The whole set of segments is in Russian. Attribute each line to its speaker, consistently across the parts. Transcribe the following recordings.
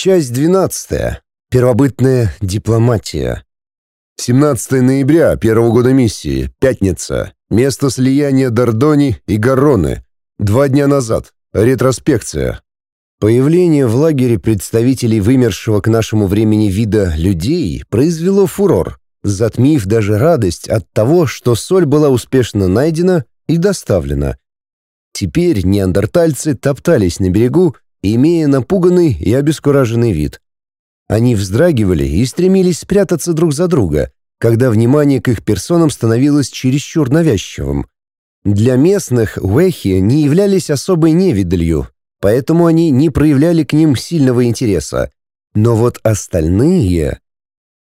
Speaker 1: Часть 12. Первобытная дипломатия. 17 ноября первого года миссии. Пятница. Место слияния Дордони и Гароны. Два дня назад. Ретроспекция. Появление в лагере представителей вымершего к нашему времени вида людей произвело фурор, затмив даже радость от того, что соль была успешно найдена и доставлена. Теперь неандертальцы топтались на берегу, имея напуганный и обескураженный вид. Они вздрагивали и стремились спрятаться друг за друга, когда внимание к их персонам становилось чересчур навязчивым. Для местных уэхи не являлись особой невидалью, поэтому они не проявляли к ним сильного интереса. Но вот остальные...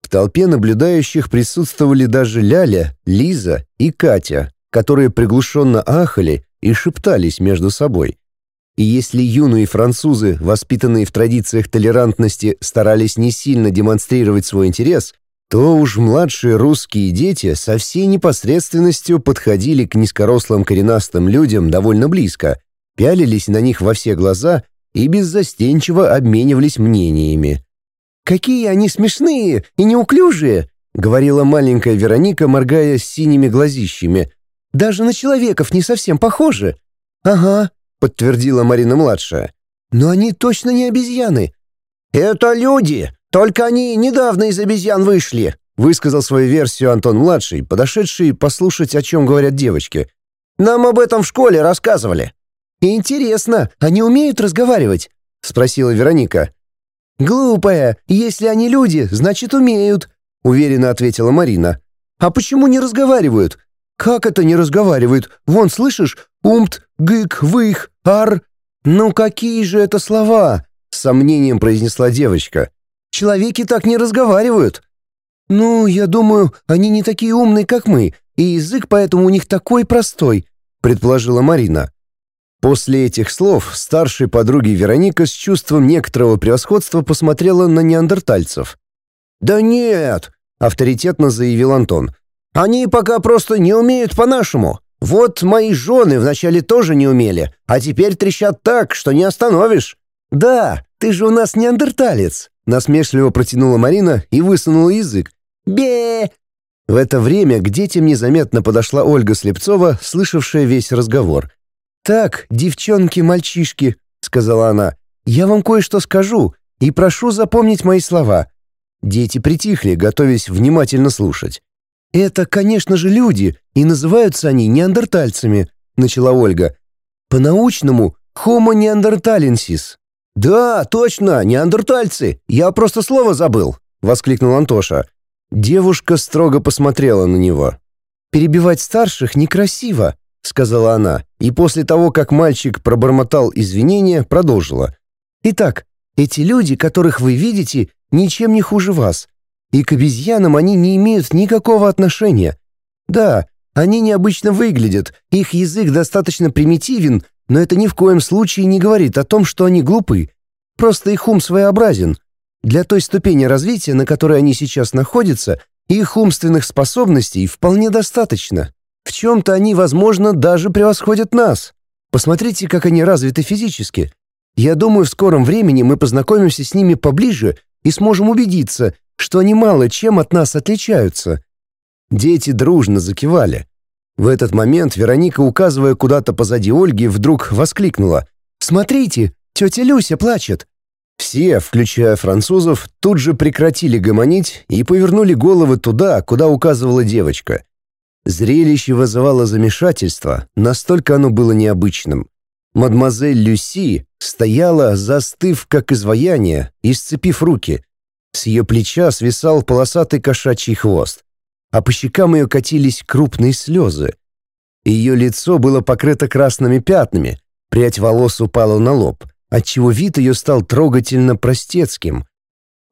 Speaker 1: В толпе наблюдающих присутствовали даже Ляля, Лиза и Катя, которые приглушенно ахали и шептались между собой. И если юные французы, воспитанные в традициях толерантности, старались не сильно демонстрировать свой интерес, то уж младшие русские дети со всей непосредственностью подходили к низкорослым коренастым людям довольно близко, пялились на них во все глаза и беззастенчиво обменивались мнениями. «Какие они смешные и неуклюжие!» — говорила маленькая Вероника, моргая синими глазищами. «Даже на человеков не совсем похожи!» «Ага, подтвердила Марина-младшая. «Но они точно не обезьяны». «Это люди! Только они недавно из обезьян вышли!» высказал свою версию Антон-младший, подошедший послушать, о чем говорят девочки. «Нам об этом в школе рассказывали». «Интересно, они умеют разговаривать?» спросила Вероника. «Глупая, если они люди, значит умеют», уверенно ответила Марина. «А почему не разговаривают? Как это не разговаривают? Вон, слышишь? Умт, гык, вых, ар. Ну какие же это слова? С сомнением произнесла девочка. Человеки так не разговаривают. Ну, я думаю, они не такие умные, как мы, и язык поэтому у них такой простой, предположила Марина. После этих слов старшей подруги Вероника с чувством некоторого превосходства посмотрела на неандертальцев. «Да нет!» — авторитетно заявил Антон. Они пока просто не умеют по-нашему. Вот мои жены вначале тоже не умели, а теперь трещат так, что не остановишь». «Да, ты же у нас неандерталец», — насмешливо протянула Марина и высунула язык. бе В это время к детям незаметно подошла Ольга Слепцова, слышавшая весь разговор. «Так, девчонки-мальчишки», — сказала она, — «я вам кое-что скажу и прошу запомнить мои слова». Дети притихли, готовясь внимательно слушать. «Это, конечно же, люди, и называются они неандертальцами», — начала Ольга. «По-научному — Homo neanderthalensis». «Да, точно, неандертальцы! Я просто слово забыл!» — воскликнул Антоша. Девушка строго посмотрела на него. «Перебивать старших некрасиво», — сказала она, и после того, как мальчик пробормотал извинения, продолжила. «Итак, эти люди, которых вы видите, ничем не хуже вас. И к обезьянам они не имеют никакого отношения. Да, они необычно выглядят, их язык достаточно примитивен, но это ни в коем случае не говорит о том, что они глупы. Просто их ум своеобразен. Для той ступени развития, на которой они сейчас находятся, их умственных способностей вполне достаточно. В чем-то они, возможно, даже превосходят нас. Посмотрите, как они развиты физически. Я думаю, в скором времени мы познакомимся с ними поближе и сможем убедиться, что они мало чем от нас отличаются. Дети дружно закивали. В этот момент Вероника, указывая куда-то позади Ольги, вдруг воскликнула. «Смотрите, тетя Люся плачет!» Все, включая французов, тут же прекратили гомонить и повернули головы туда, куда указывала девочка. Зрелище вызывало замешательство, настолько оно было необычным. Мадемуазель Люси стояла, застыв как изваяние и сцепив руки. С ее плеча свисал полосатый кошачий хвост, а по щекам ее катились крупные слезы. Ее лицо было покрыто красными пятнами, прядь волос упала на лоб, отчего вид ее стал трогательно простецким.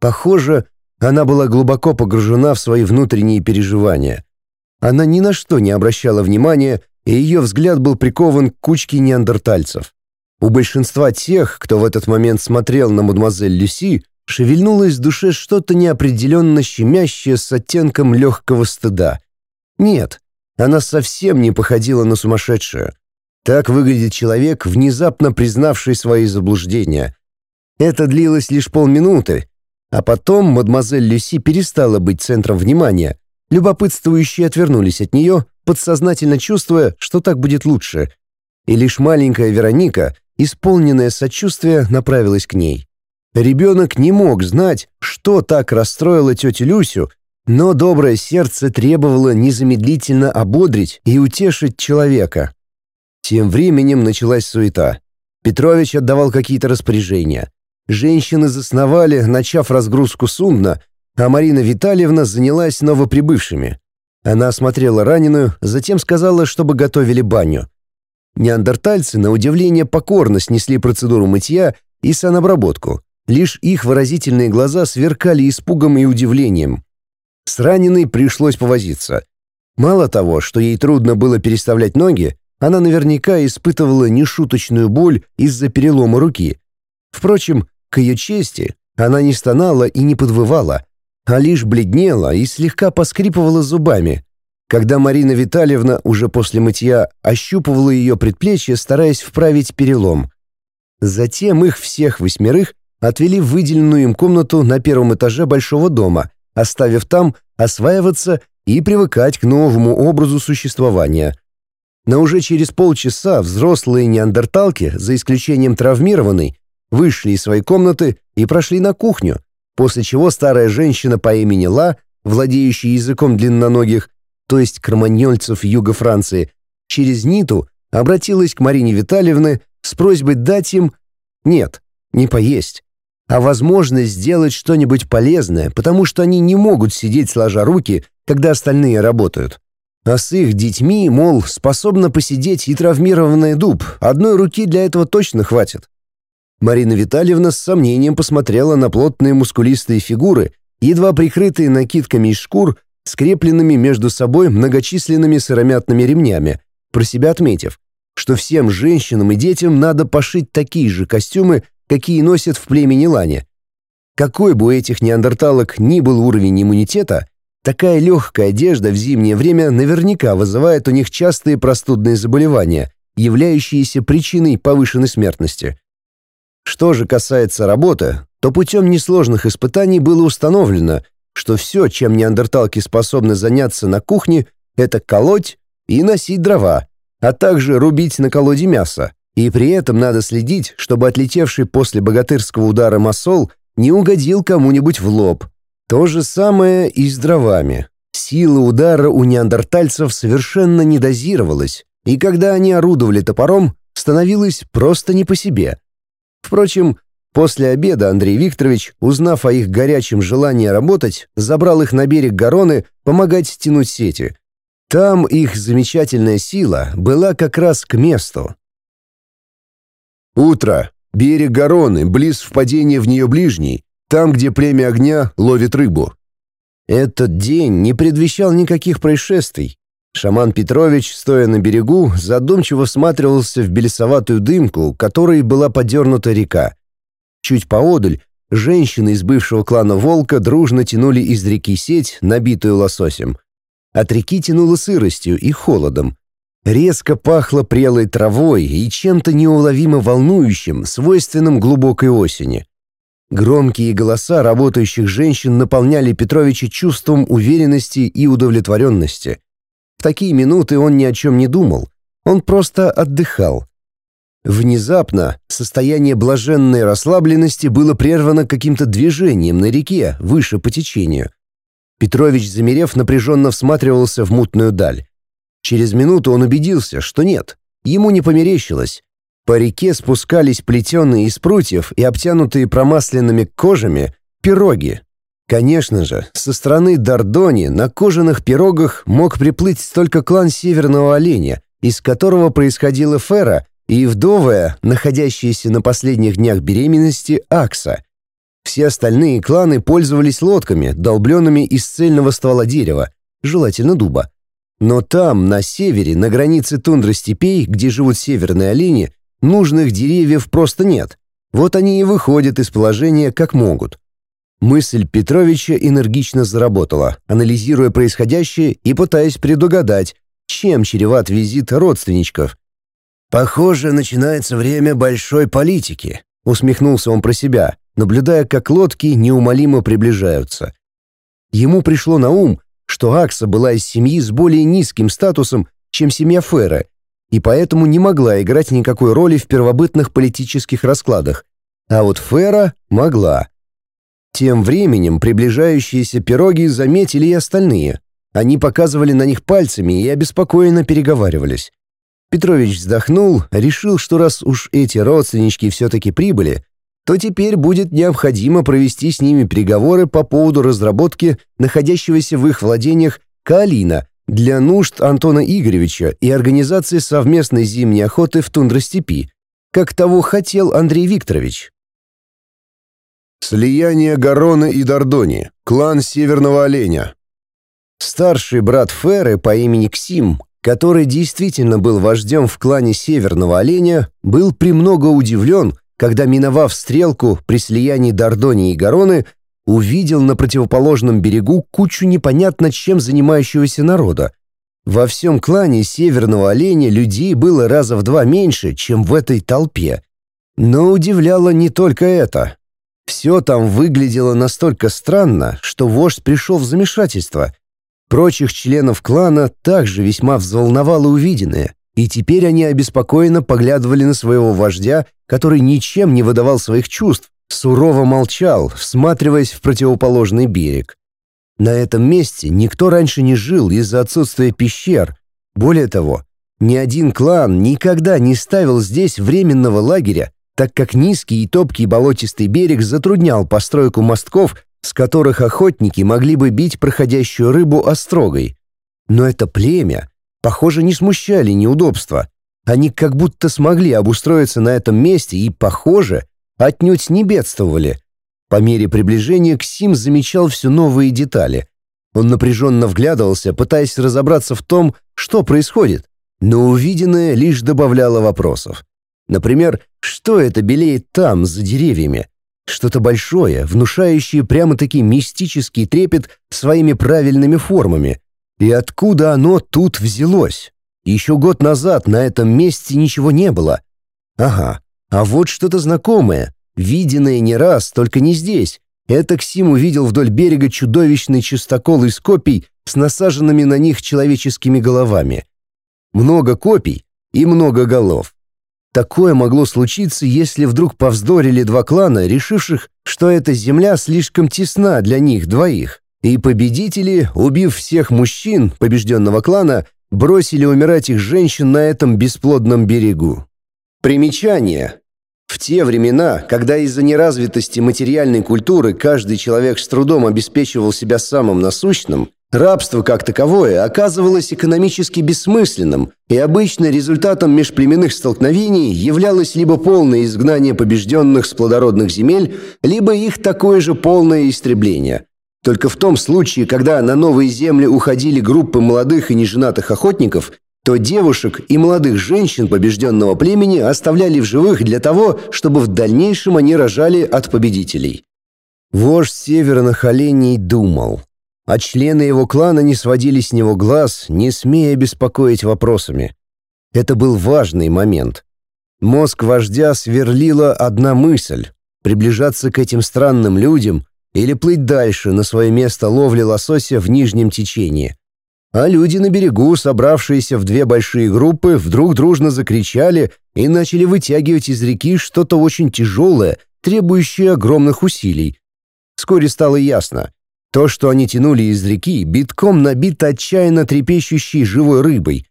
Speaker 1: Похоже, она была глубоко погружена в свои внутренние переживания. Она ни на что не обращала внимания, и ее взгляд был прикован к кучке неандертальцев. У большинства тех, кто в этот момент смотрел на мадемуазель Люси, Шевельнулось в душе что-то неопределенно щемящее с оттенком легкого стыда. Нет, она совсем не походила на сумасшедшую. Так выглядит человек, внезапно признавший свои заблуждения. Это длилось лишь полминуты, а потом мадемуазель Люси перестала быть центром внимания. Любопытствующие отвернулись от нее, подсознательно чувствуя, что так будет лучше. И лишь маленькая Вероника, исполненная сочувствия, направилась к ней. Ребенок не мог знать, что так расстроило тетю Люсю, но доброе сердце требовало незамедлительно ободрить и утешить человека. Тем временем началась суета. Петрович отдавал какие-то распоряжения. Женщины засновали, начав разгрузку судна, а Марина Витальевна занялась новоприбывшими. Она осмотрела раненую, затем сказала, чтобы готовили баню. Неандертальцы, на удивление, покорно снесли процедуру мытья и санобработку. Лишь их выразительные глаза сверкали испугом и удивлением. С раненой пришлось повозиться. Мало того, что ей трудно было переставлять ноги, она наверняка испытывала нешуточную боль из-за перелома руки. Впрочем, к ее чести, она не стонала и не подвывала, а лишь бледнела и слегка поскрипывала зубами. Когда Марина Витальевна уже после мытья ощупывала ее предплечье, стараясь вправить перелом. Затем их всех восьмерых отвели в выделенную им комнату на первом этаже большого дома, оставив там осваиваться и привыкать к новому образу существования. Но уже через полчаса взрослые неандерталки, за исключением травмированной, вышли из своей комнаты и прошли на кухню, после чего старая женщина по имени Ла, владеющая языком длинноногих, то есть карманьольцев юга Франции, через Ниту обратилась к Марине Витальевне с просьбой дать им... Нет, не поесть, а возможность сделать что-нибудь полезное, потому что они не могут сидеть сложа руки, когда остальные работают. А с их детьми, мол, способна посидеть и травмированный дуб, одной руки для этого точно хватит. Марина Витальевна с сомнением посмотрела на плотные мускулистые фигуры, едва прикрытые накидками из шкур, скрепленными между собой многочисленными сыромятными ремнями, про себя отметив, что всем женщинам и детям надо пошить такие же костюмы, какие носят в племени Лани. Какой бы у этих неандерталок ни был уровень иммунитета, такая легкая одежда в зимнее время наверняка вызывает у них частые простудные заболевания, являющиеся причиной повышенной смертности. Что же касается работы, то путем несложных испытаний было установлено, что все, чем неандерталки способны заняться на кухне, это колоть и носить дрова, а также рубить на колоде мясо. И при этом надо следить, чтобы отлетевший после богатырского удара масол не угодил кому-нибудь в лоб. То же самое и с дровами. Сила удара у неандертальцев совершенно не дозировалась, и когда они орудовали топором, становилось просто не по себе. Впрочем, после обеда Андрей Викторович, узнав о их горячем желании работать, забрал их на берег Гароны помогать стянуть сети. Там их замечательная сила была как раз к месту. Утро. Берег Гароны, близ впадения в нее ближний, там, где племя огня ловит рыбу. Этот день не предвещал никаких происшествий. Шаман Петрович, стоя на берегу, задумчиво всматривался в белесоватую дымку, которой была подернута река. Чуть поодаль женщины из бывшего клана Волка дружно тянули из реки сеть, набитую лососем. От реки тянуло сыростью и холодом. Резко пахло прелой травой и чем-то неуловимо волнующим, свойственным глубокой осени. Громкие голоса работающих женщин наполняли Петровича чувством уверенности и удовлетворенности. В такие минуты он ни о чем не думал, он просто отдыхал. Внезапно состояние блаженной расслабленности было прервано каким-то движением на реке, выше по течению. Петрович, замерев, напряженно всматривался в мутную даль. Через минуту он убедился, что нет, ему не померещилось. По реке спускались плетеные из прутьев и обтянутые промасленными кожами пироги. Конечно же, со стороны Дардони на кожаных пирогах мог приплыть только клан Северного Оленя, из которого происходила Фера и вдовая, находящаяся на последних днях беременности, Акса. Все остальные кланы пользовались лодками, долбленными из цельного ствола дерева, желательно дуба, но там, на севере, на границе тундры степей, где живут северные олени, нужных деревьев просто нет. Вот они и выходят из положения как могут. Мысль Петровича энергично заработала, анализируя происходящее и пытаясь предугадать, чем чреват визит родственничков. «Похоже, начинается время большой политики», — усмехнулся он про себя, наблюдая, как лодки неумолимо приближаются. Ему пришло на ум — что Акса была из семьи с более низким статусом, чем семья Фера, и поэтому не могла играть никакой роли в первобытных политических раскладах, а вот Фера могла. Тем временем приближающиеся пироги заметили и остальные. Они показывали на них пальцами и обеспокоенно переговаривались. Петрович вздохнул, решил, что раз уж эти родственнички все-таки прибыли, то теперь будет необходимо провести с ними переговоры по поводу разработки находящегося в их владениях калина для нужд Антона Игоревича и организации совместной зимней охоты в тундростепи, как того хотел Андрей Викторович. Слияние Гарона и Дордони, клан Северного Оленя. Старший брат Феры по имени Ксим, который действительно был вождем в клане Северного Оленя, был премного удивлен – когда, миновав стрелку при слиянии Дордони и Гароны, увидел на противоположном берегу кучу непонятно чем занимающегося народа. Во всем клане северного оленя людей было раза в два меньше, чем в этой толпе. Но удивляло не только это. Все там выглядело настолько странно, что вождь пришел в замешательство. Прочих членов клана также весьма взволновало увиденное и теперь они обеспокоенно поглядывали на своего вождя, который ничем не выдавал своих чувств, сурово молчал, всматриваясь в противоположный берег. На этом месте никто раньше не жил из-за отсутствия пещер. Более того, ни один клан никогда не ставил здесь временного лагеря, так как низкий и топкий болотистый берег затруднял постройку мостков, с которых охотники могли бы бить проходящую рыбу острогой. Но это племя Похоже, не смущали неудобства. Они как будто смогли обустроиться на этом месте и, похоже, отнюдь не бедствовали. По мере приближения Ксим замечал все новые детали. Он напряженно вглядывался, пытаясь разобраться в том, что происходит, но увиденное лишь добавляло вопросов. Например, что это белеет там, за деревьями? Что-то большое, внушающее прямо-таки мистический трепет своими правильными формами. И откуда оно тут взялось? Еще год назад на этом месте ничего не было. Ага, а вот что-то знакомое, виденное не раз, только не здесь. Это Ксим увидел вдоль берега чудовищный чистокол из копий с насаженными на них человеческими головами. Много копий и много голов. Такое могло случиться, если вдруг повздорили два клана, решивших, что эта земля слишком тесна для них двоих. И победители, убив всех мужчин побежденного клана, бросили умирать их женщин на этом бесплодном берегу. Примечание. В те времена, когда из-за неразвитости материальной культуры каждый человек с трудом обеспечивал себя самым насущным, рабство как таковое оказывалось экономически бессмысленным, и обычно результатом межплеменных столкновений являлось либо полное изгнание побежденных с плодородных земель, либо их такое же полное истребление – только в том случае, когда на новые земли уходили группы молодых и неженатых охотников, то девушек и молодых женщин побежденного племени оставляли в живых для того, чтобы в дальнейшем они рожали от победителей. Вождь северных оленей думал, а члены его клана не сводили с него глаз, не смея беспокоить вопросами. Это был важный момент. Мозг вождя сверлила одна мысль — приближаться к этим странным людям, или плыть дальше на свое место ловли лосося в нижнем течении. А люди на берегу, собравшиеся в две большие группы, вдруг дружно закричали и начали вытягивать из реки что-то очень тяжелое, требующее огромных усилий. Вскоре стало ясно. То, что они тянули из реки, битком набито отчаянно трепещущей живой рыбой.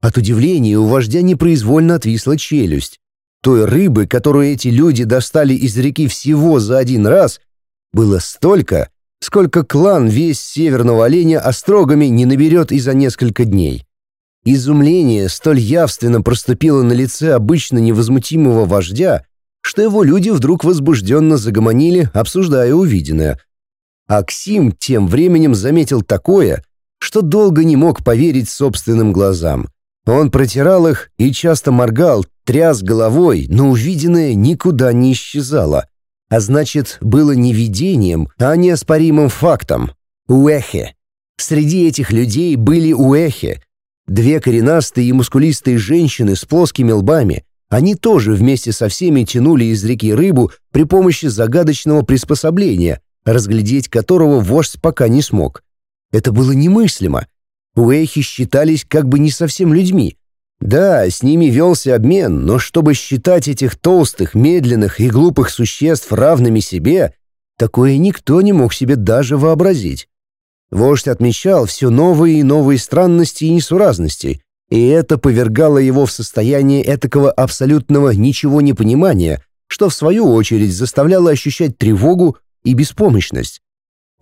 Speaker 1: От удивления у вождя непроизвольно отвисла челюсть. Той рыбы, которую эти люди достали из реки всего за один раз — было столько, сколько клан весь северного оленя острогами не наберет и за несколько дней. Изумление столь явственно проступило на лице обычно невозмутимого вождя, что его люди вдруг возбужденно загомонили, обсуждая увиденное. Аксим тем временем заметил такое, что долго не мог поверить собственным глазам. Он протирал их и часто моргал, тряс головой, но увиденное никуда не исчезало а значит, было не видением, а неоспоримым фактом. Уэхе. Среди этих людей были уэхе. Две коренастые и мускулистые женщины с плоскими лбами. Они тоже вместе со всеми тянули из реки рыбу при помощи загадочного приспособления, разглядеть которого вождь пока не смог. Это было немыслимо. Уэхи считались как бы не совсем людьми — да, с ними велся обмен, но чтобы считать этих толстых, медленных и глупых существ равными себе, такое никто не мог себе даже вообразить. Вождь отмечал все новые и новые странности и несуразности, и это повергало его в состояние этакого абсолютного ничего не понимания, что в свою очередь заставляло ощущать тревогу и беспомощность.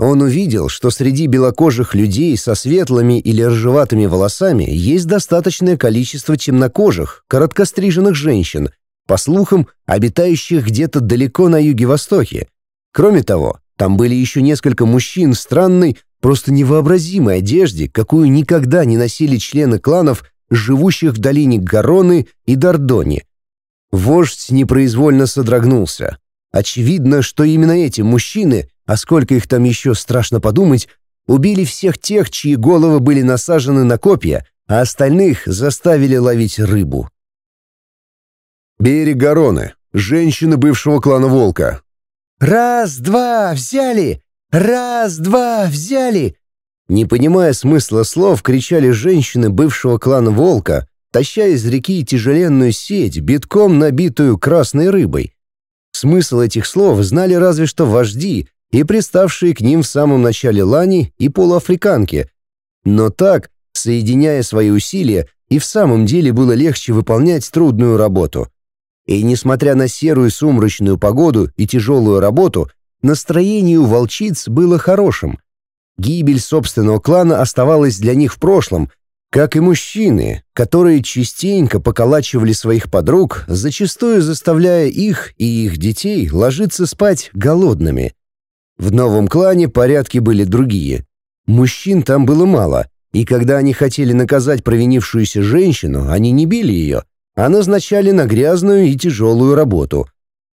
Speaker 1: Он увидел, что среди белокожих людей со светлыми или ржеватыми волосами есть достаточное количество темнокожих, короткостриженных женщин, по слухам, обитающих где-то далеко на юге-востоке. Кроме того, там были еще несколько мужчин в странной, просто невообразимой одежде, какую никогда не носили члены кланов, живущих в долине Гароны и Дордони. Вождь непроизвольно содрогнулся. Очевидно, что именно эти мужчины а сколько их там еще, страшно подумать, убили всех тех, чьи головы были насажены на копья, а остальных заставили ловить рыбу. Берег Гароны. Женщины бывшего клана Волка.
Speaker 2: «Раз, два, взяли! Раз, два, взяли!»
Speaker 1: Не понимая смысла слов, кричали женщины бывшего клана Волка, таща из реки тяжеленную сеть, битком набитую красной рыбой. Смысл этих слов знали разве что вожди, и приставшие к ним в самом начале лани и полуафриканки. Но так, соединяя свои усилия, и в самом деле было легче выполнять трудную работу. И несмотря на серую сумрачную погоду и тяжелую работу, настроение у волчиц было хорошим. Гибель собственного клана оставалась для них в прошлом, как и мужчины, которые частенько поколачивали своих подруг, зачастую заставляя их и их детей ложиться спать голодными – в новом клане порядки были другие. Мужчин там было мало, и когда они хотели наказать провинившуюся женщину, они не били ее, а назначали на грязную и тяжелую работу.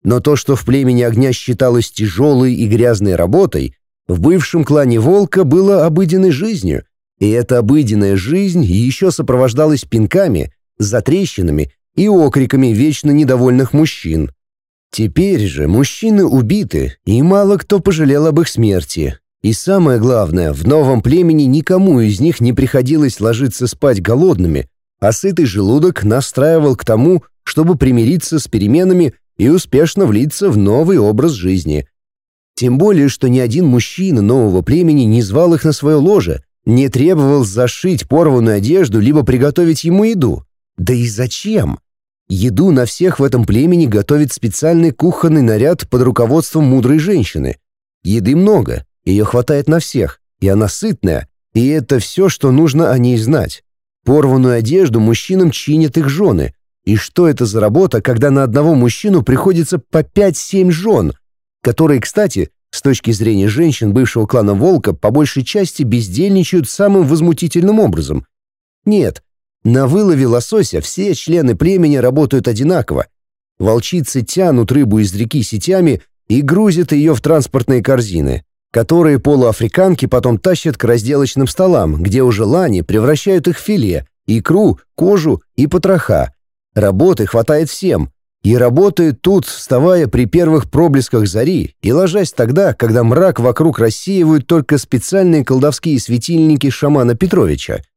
Speaker 1: Но то, что в племени огня считалось тяжелой и грязной работой, в бывшем клане волка было обыденной жизнью, и эта обыденная жизнь еще сопровождалась пинками, затрещинами и окриками вечно недовольных мужчин. Теперь же мужчины убиты, и мало кто пожалел об их смерти. И самое главное, в новом племени никому из них не приходилось ложиться спать голодными, а сытый желудок настраивал к тому, чтобы примириться с переменами и успешно влиться в новый образ жизни. Тем более, что ни один мужчина нового племени не звал их на свое ложе, не требовал зашить порванную одежду либо приготовить ему еду. Да и зачем? Еду на всех в этом племени готовит специальный кухонный наряд под руководством мудрой женщины. Еды много, ее хватает на всех, и она сытная, и это все, что нужно о ней знать. Порванную одежду мужчинам чинят их жены. И что это за работа, когда на одного мужчину приходится по 5-7 жен, которые, кстати, с точки зрения женщин бывшего клана Волка, по большей части бездельничают самым возмутительным образом. Нет, на вылове лосося все члены племени работают одинаково. Волчицы тянут рыбу из реки сетями и грузят ее в транспортные корзины, которые полуафриканки потом тащат к разделочным столам, где уже лани превращают их в филе, икру, кожу и потроха. Работы хватает всем. И работает тут, вставая при первых проблесках зари и ложась тогда, когда мрак вокруг рассеивают только специальные колдовские светильники шамана Петровича —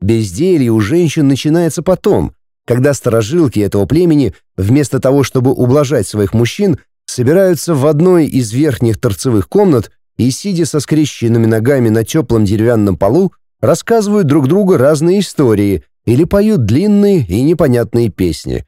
Speaker 1: Безделье у женщин начинается потом, когда сторожилки этого племени, вместо того, чтобы ублажать своих мужчин, собираются в одной из верхних торцевых комнат и, сидя со скрещенными ногами на теплом деревянном полу, рассказывают друг другу разные истории или поют длинные и непонятные песни.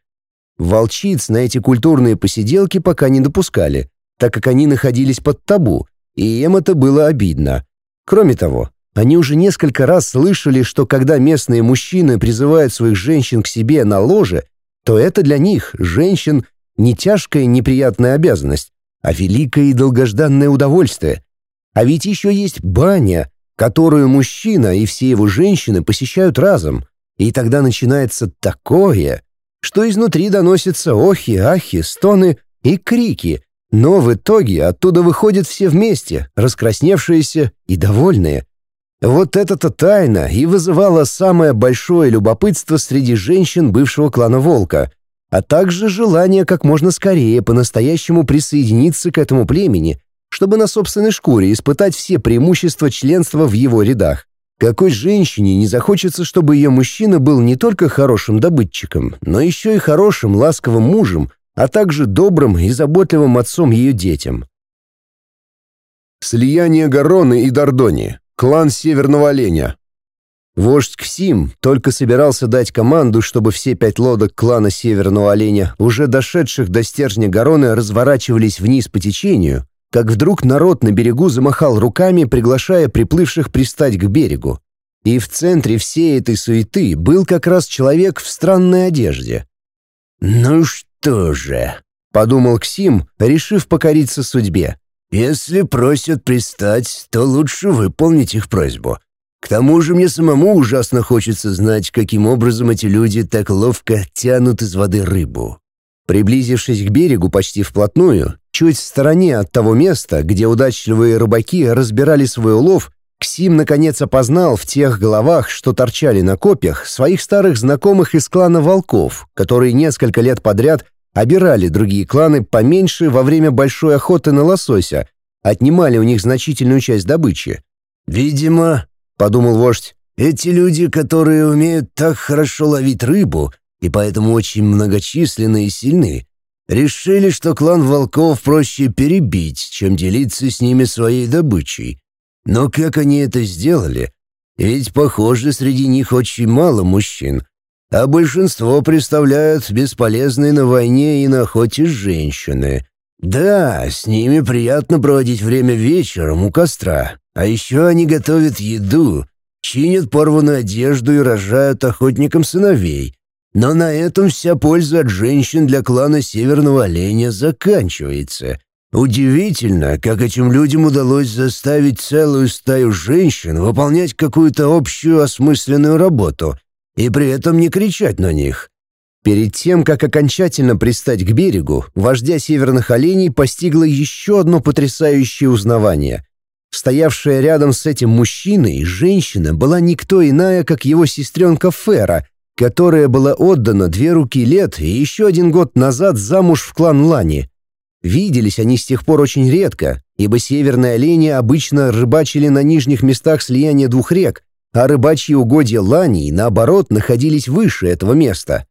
Speaker 1: Волчиц на эти культурные посиделки пока не допускали, так как они находились под табу, и им это было обидно. Кроме того, они уже несколько раз слышали, что когда местные мужчины призывают своих женщин к себе на ложе, то это для них, женщин, не тяжкая неприятная обязанность, а великое и долгожданное удовольствие. А ведь еще есть баня, которую мужчина и все его женщины посещают разом. И тогда начинается такое, что изнутри доносятся охи-ахи, стоны и крики, но в итоге оттуда выходят все вместе, раскрасневшиеся и довольные. Вот эта тайна и вызывала самое большое любопытство среди женщин бывшего клана Волка,
Speaker 2: а также желание как можно скорее по-настоящему присоединиться к этому племени, чтобы на собственной шкуре испытать все преимущества членства в его рядах. Какой женщине не захочется, чтобы ее мужчина был не только хорошим добытчиком, но еще и хорошим ласковым мужем, а также добрым и заботливым отцом ее детям?
Speaker 1: Слияние Гароны и Дордони клан Северного Оленя.
Speaker 2: Вождь Ксим только собирался дать команду, чтобы все пять лодок клана Северного Оленя, уже дошедших до стержня Гароны, разворачивались вниз по течению, как вдруг народ на берегу замахал руками, приглашая приплывших пристать к берегу. И в центре всей этой суеты был как раз человек в странной одежде.
Speaker 3: «Ну что же», — подумал Ксим, решив покориться судьбе. Если просят пристать, то лучше выполнить их просьбу. К тому же мне самому ужасно хочется знать, каким образом эти люди так ловко тянут из воды рыбу.
Speaker 2: Приблизившись к берегу почти вплотную, чуть в стороне от того места, где удачливые рыбаки разбирали свой улов, Ксим наконец опознал в тех головах, что торчали на копьях, своих старых знакомых из клана волков, которые несколько лет подряд Обирали другие кланы поменьше во время большой охоты на лосося, отнимали у них значительную часть добычи.
Speaker 3: «Видимо», — подумал вождь, — «эти люди, которые умеют так хорошо ловить рыбу и поэтому очень многочисленны и сильны, решили, что клан волков проще перебить, чем делиться с ними своей добычей. Но как они это сделали? Ведь, похоже, среди них очень мало мужчин, а большинство представляют бесполезные на войне и на охоте женщины. Да, с ними приятно проводить время вечером у костра, а еще они готовят еду, чинят порванную одежду и рожают охотникам сыновей. Но на этом вся польза от женщин для клана Северного Оленя заканчивается. Удивительно, как этим людям удалось заставить целую стаю женщин выполнять какую-то общую осмысленную работу — и при этом не кричать на них.
Speaker 2: Перед тем, как окончательно пристать к берегу, вождя северных оленей постигло еще одно потрясающее узнавание. Стоявшая рядом с этим мужчиной, женщина была никто иная, как его сестренка Фера, которая была отдана две руки лет и еще один год назад замуж в клан Лани. Виделись они с тех пор очень редко, ибо северные олени обычно рыбачили на нижних местах слияния двух рек, а рыбачьи угодья ланей, наоборот, находились выше этого места.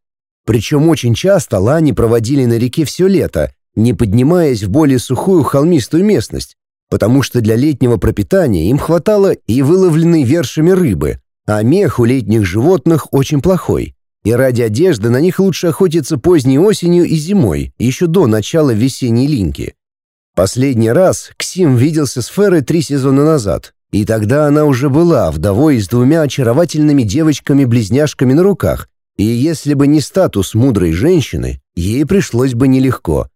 Speaker 2: Причем очень часто лани проводили на реке все лето, не поднимаясь в более сухую холмистую местность, потому что для летнего пропитания им хватало и выловленной вершами рыбы, а мех у летних животных очень плохой. И ради одежды на них лучше охотиться поздней осенью и зимой, еще до начала весенней линьки. Последний раз Ксим виделся с Ферой три сезона назад, и тогда она уже была вдовой с двумя очаровательными девочками-близняшками на руках, и если бы не статус мудрой женщины, ей пришлось бы нелегко.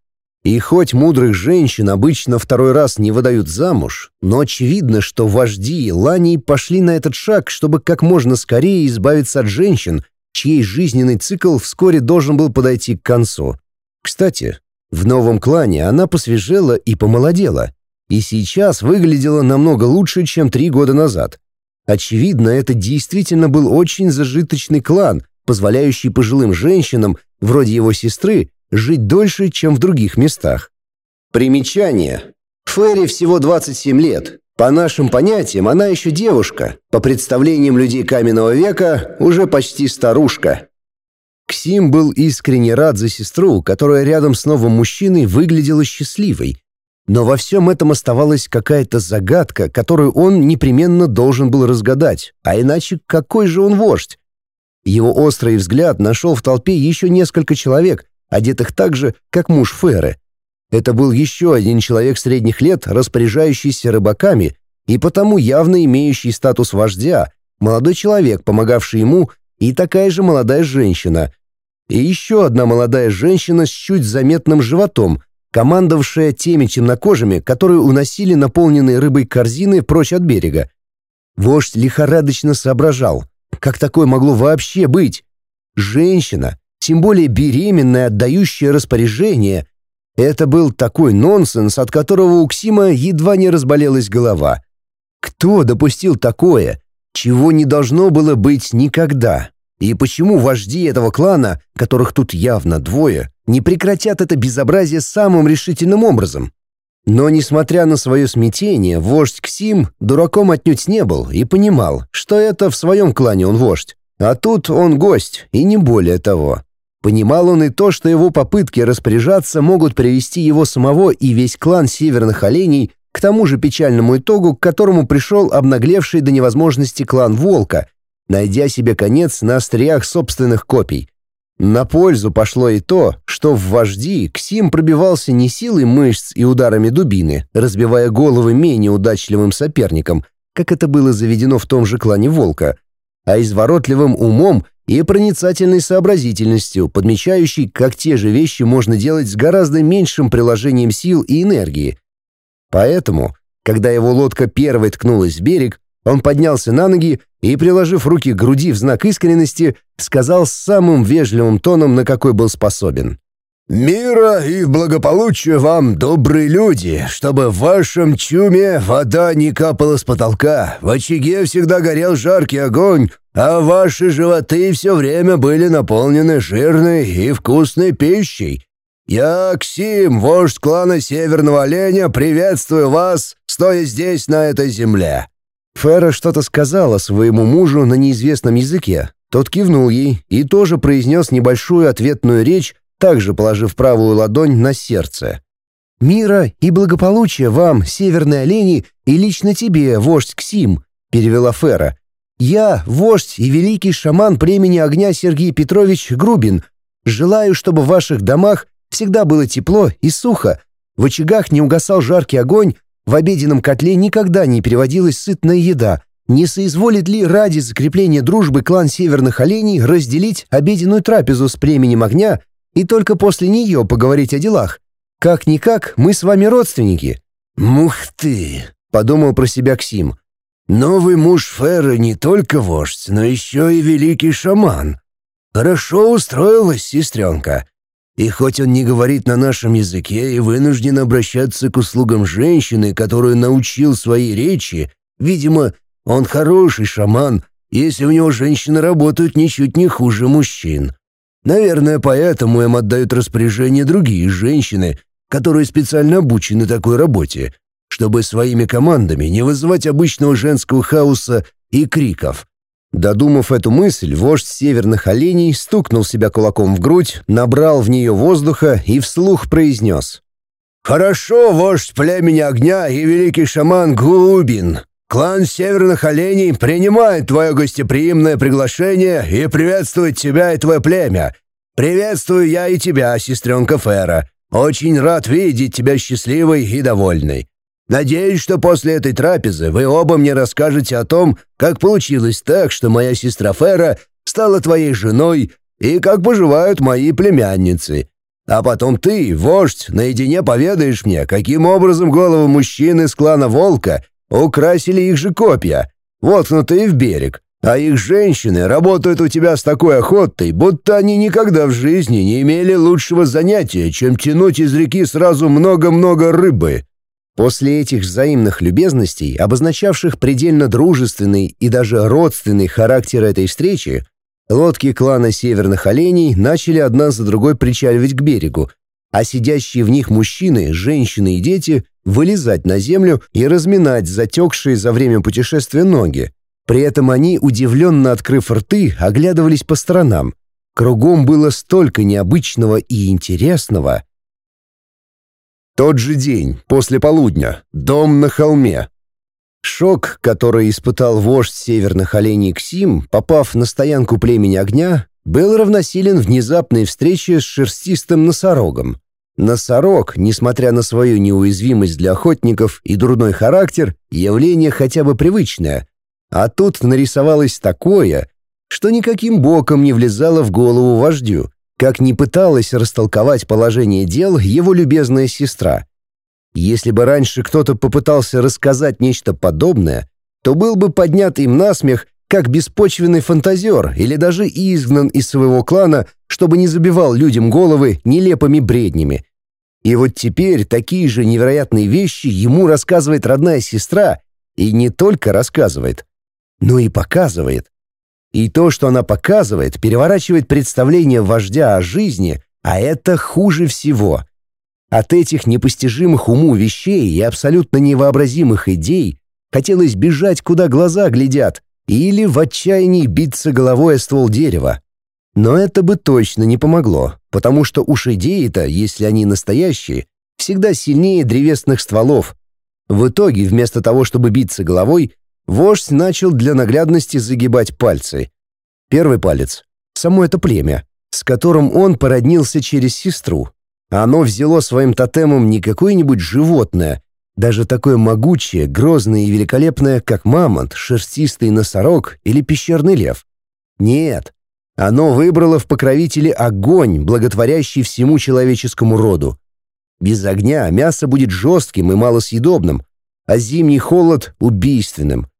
Speaker 2: И хоть мудрых женщин обычно второй раз не выдают замуж, но очевидно, что вожди Лании пошли на этот шаг, чтобы как можно скорее избавиться от женщин, чей жизненный цикл вскоре должен был подойти к концу. Кстати, в новом клане она посвежела и помолодела – и сейчас выглядела намного лучше, чем три года назад. Очевидно, это действительно был очень зажиточный клан, позволяющий пожилым женщинам, вроде его сестры, жить дольше, чем в других местах. Примечание. Ферри всего 27 лет. По нашим понятиям, она еще девушка. По представлениям людей каменного века, уже почти старушка. Ксим был искренне рад за сестру, которая рядом с новым мужчиной выглядела счастливой, но во всем этом оставалась какая-то загадка, которую он непременно должен был разгадать, а иначе какой же он вождь? Его острый взгляд нашел в толпе еще несколько человек, одетых так же, как муж Ферры. Это был еще один человек средних лет, распоряжающийся рыбаками и потому явно имеющий статус вождя, молодой человек, помогавший ему, и такая же молодая женщина. И еще одна молодая женщина с чуть заметным животом, командовавшая теми темнокожими, которые уносили наполненные рыбой корзины прочь от берега. Вождь лихорадочно соображал, как такое могло вообще быть. Женщина, тем более беременная, отдающая распоряжение. Это был такой нонсенс, от которого у Ксима едва не разболелась голова. Кто допустил такое, чего не должно было быть никогда? И почему вожди этого клана, которых тут явно двое, не прекратят это безобразие самым решительным образом? Но, несмотря на свое смятение, вождь Ксим дураком отнюдь не был и понимал, что это в своем клане он вождь, а тут он гость, и не более того. Понимал он и то, что его попытки распоряжаться могут привести его самого и весь клан северных оленей к тому же печальному итогу, к которому пришел обнаглевший до невозможности клан Волка, найдя себе конец на остриях собственных копий. На пользу пошло и то, что в вожди Ксим пробивался не силой мышц и ударами дубины, разбивая головы менее удачливым соперникам, как это было заведено в том же клане Волка, а изворотливым умом и проницательной сообразительностью, подмечающей, как те же вещи можно делать с гораздо меньшим приложением сил и энергии. Поэтому, когда его лодка первой ткнулась в берег, он поднялся на ноги и, приложив руки к груди в знак искренности, сказал самым вежливым тоном, на какой был способен.
Speaker 3: «Мира и благополучия вам, добрые люди, чтобы в вашем чуме вода не капала с потолка, в очаге всегда горел жаркий огонь, а ваши животы все время были наполнены жирной и вкусной пищей. Я, Ксим, вождь клана Северного Оленя, приветствую вас, стоя здесь, на этой земле.
Speaker 2: Фера что-то сказала своему мужу на неизвестном языке. Тот кивнул ей и тоже произнес небольшую ответную речь, также положив правую ладонь на сердце. «Мира и благополучия вам, северные олени, и лично тебе, вождь Ксим», — перевела Фера. «Я, вождь и великий шаман племени огня Сергей Петрович Грубин, желаю, чтобы в ваших домах всегда было тепло и сухо, в очагах не угасал жаркий огонь, в обеденном котле никогда не переводилась сытная еда. Не соизволит ли ради закрепления дружбы клан северных оленей разделить обеденную трапезу с племенем огня и только после нее поговорить о делах? Как-никак, мы с вами родственники».
Speaker 3: «Мух ты!» — подумал про себя Ксим. «Новый муж Фера не только вождь, но еще и великий шаман. Хорошо устроилась сестренка. И хоть он не говорит на нашем языке и вынужден обращаться к услугам женщины, которую научил своей речи, видимо, он хороший шаман, если у него женщины работают ничуть не хуже мужчин. Наверное, поэтому им отдают распоряжение другие женщины, которые специально обучены такой работе, чтобы своими командами не вызывать обычного женского хаоса и криков.
Speaker 2: Додумав эту мысль, вождь северных оленей стукнул себя кулаком в грудь, набрал в нее воздуха и вслух произнес.
Speaker 3: «Хорошо, вождь племени огня и великий шаман Гулубин. Клан северных оленей принимает твое гостеприимное приглашение и приветствует тебя и твое племя. Приветствую я и тебя, сестренка Фера. Очень рад видеть тебя счастливой и довольной. Надеюсь, что после этой трапезы вы оба мне расскажете о том, как получилось так, что моя сестра Фера стала твоей женой и как поживают мои племянницы. А потом ты, вождь, наедине поведаешь мне, каким образом головы мужчины из клана Волка украсили их же копья, воткнутые в берег, а их женщины работают у тебя с такой охотой, будто они никогда в жизни не имели лучшего занятия, чем тянуть из реки сразу много-много рыбы».
Speaker 2: После этих взаимных любезностей, обозначавших предельно дружественный и даже родственный характер этой встречи, лодки клана северных оленей начали одна за другой причаливать к берегу, а сидящие в них мужчины, женщины и дети вылезать на землю и разминать затекшие за время путешествия ноги. При этом они, удивленно открыв рты, оглядывались по сторонам. Кругом было столько необычного и интересного — тот же день, после полудня, дом на холме. Шок, который испытал вождь северных оленей Ксим, попав на стоянку племени огня, был равносилен внезапной встрече с шерстистым носорогом. Носорог, несмотря на свою неуязвимость для охотников и дурной характер, явление хотя бы привычное. А тут нарисовалось такое, что никаким боком не влезало в голову вождю. Как ни пыталась растолковать положение дел его любезная сестра. Если бы раньше кто-то попытался рассказать нечто подобное, то был бы поднят им насмех как беспочвенный фантазер или даже изгнан из своего клана, чтобы не забивал людям головы нелепыми бреднями. И вот теперь такие же невероятные вещи ему рассказывает родная сестра, и не только рассказывает, но и показывает. И то, что она показывает, переворачивает представление вождя о жизни, а это хуже всего. От этих непостижимых уму вещей и абсолютно невообразимых идей хотелось бежать, куда глаза глядят, или в отчаянии биться головой о ствол дерева. Но это бы точно не помогло, потому что уж идеи-то, если они настоящие, всегда сильнее древесных стволов. В итоге, вместо того, чтобы биться головой, Вождь начал для наглядности загибать пальцы. Первый палец — само это племя, с которым он породнился через сестру. Оно взяло своим тотемом не какое-нибудь животное, даже такое могучее, грозное и великолепное, как мамонт, шерстистый носорог или пещерный лев. Нет, оно выбрало в покровителе огонь, благотворящий всему человеческому роду. Без огня мясо будет жестким и малосъедобным, а зимний холод — убийственным.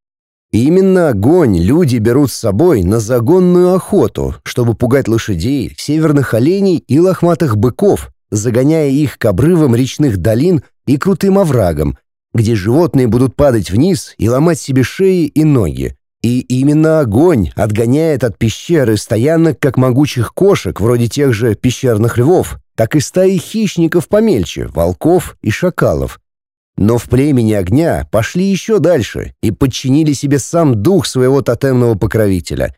Speaker 2: Именно огонь люди берут с собой на загонную охоту, чтобы пугать лошадей, северных оленей и лохматых быков, загоняя их к обрывам речных долин и крутым оврагам, где животные будут падать вниз и ломать себе шеи и ноги. И именно огонь отгоняет от пещеры стоянок как могучих кошек, вроде тех же пещерных львов, так и стаи хищников помельче, волков и шакалов, но в племени огня пошли еще дальше и подчинили себе сам дух своего тотемного покровителя.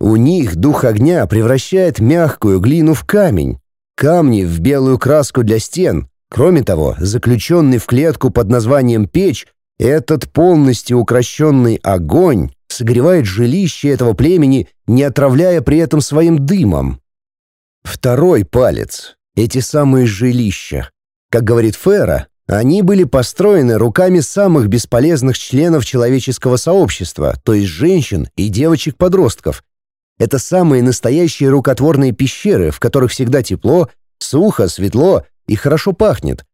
Speaker 2: У них дух огня превращает мягкую глину в камень, камни в белую краску для стен. Кроме того, заключенный в клетку под названием печь, этот полностью укращенный огонь согревает жилище этого племени, не отравляя при этом своим дымом. Второй палец — эти самые жилища. Как говорит Фера, они были построены руками самых бесполезных членов человеческого сообщества, то есть женщин и девочек-подростков. Это самые настоящие рукотворные пещеры, в которых всегда тепло, сухо, светло и хорошо пахнет.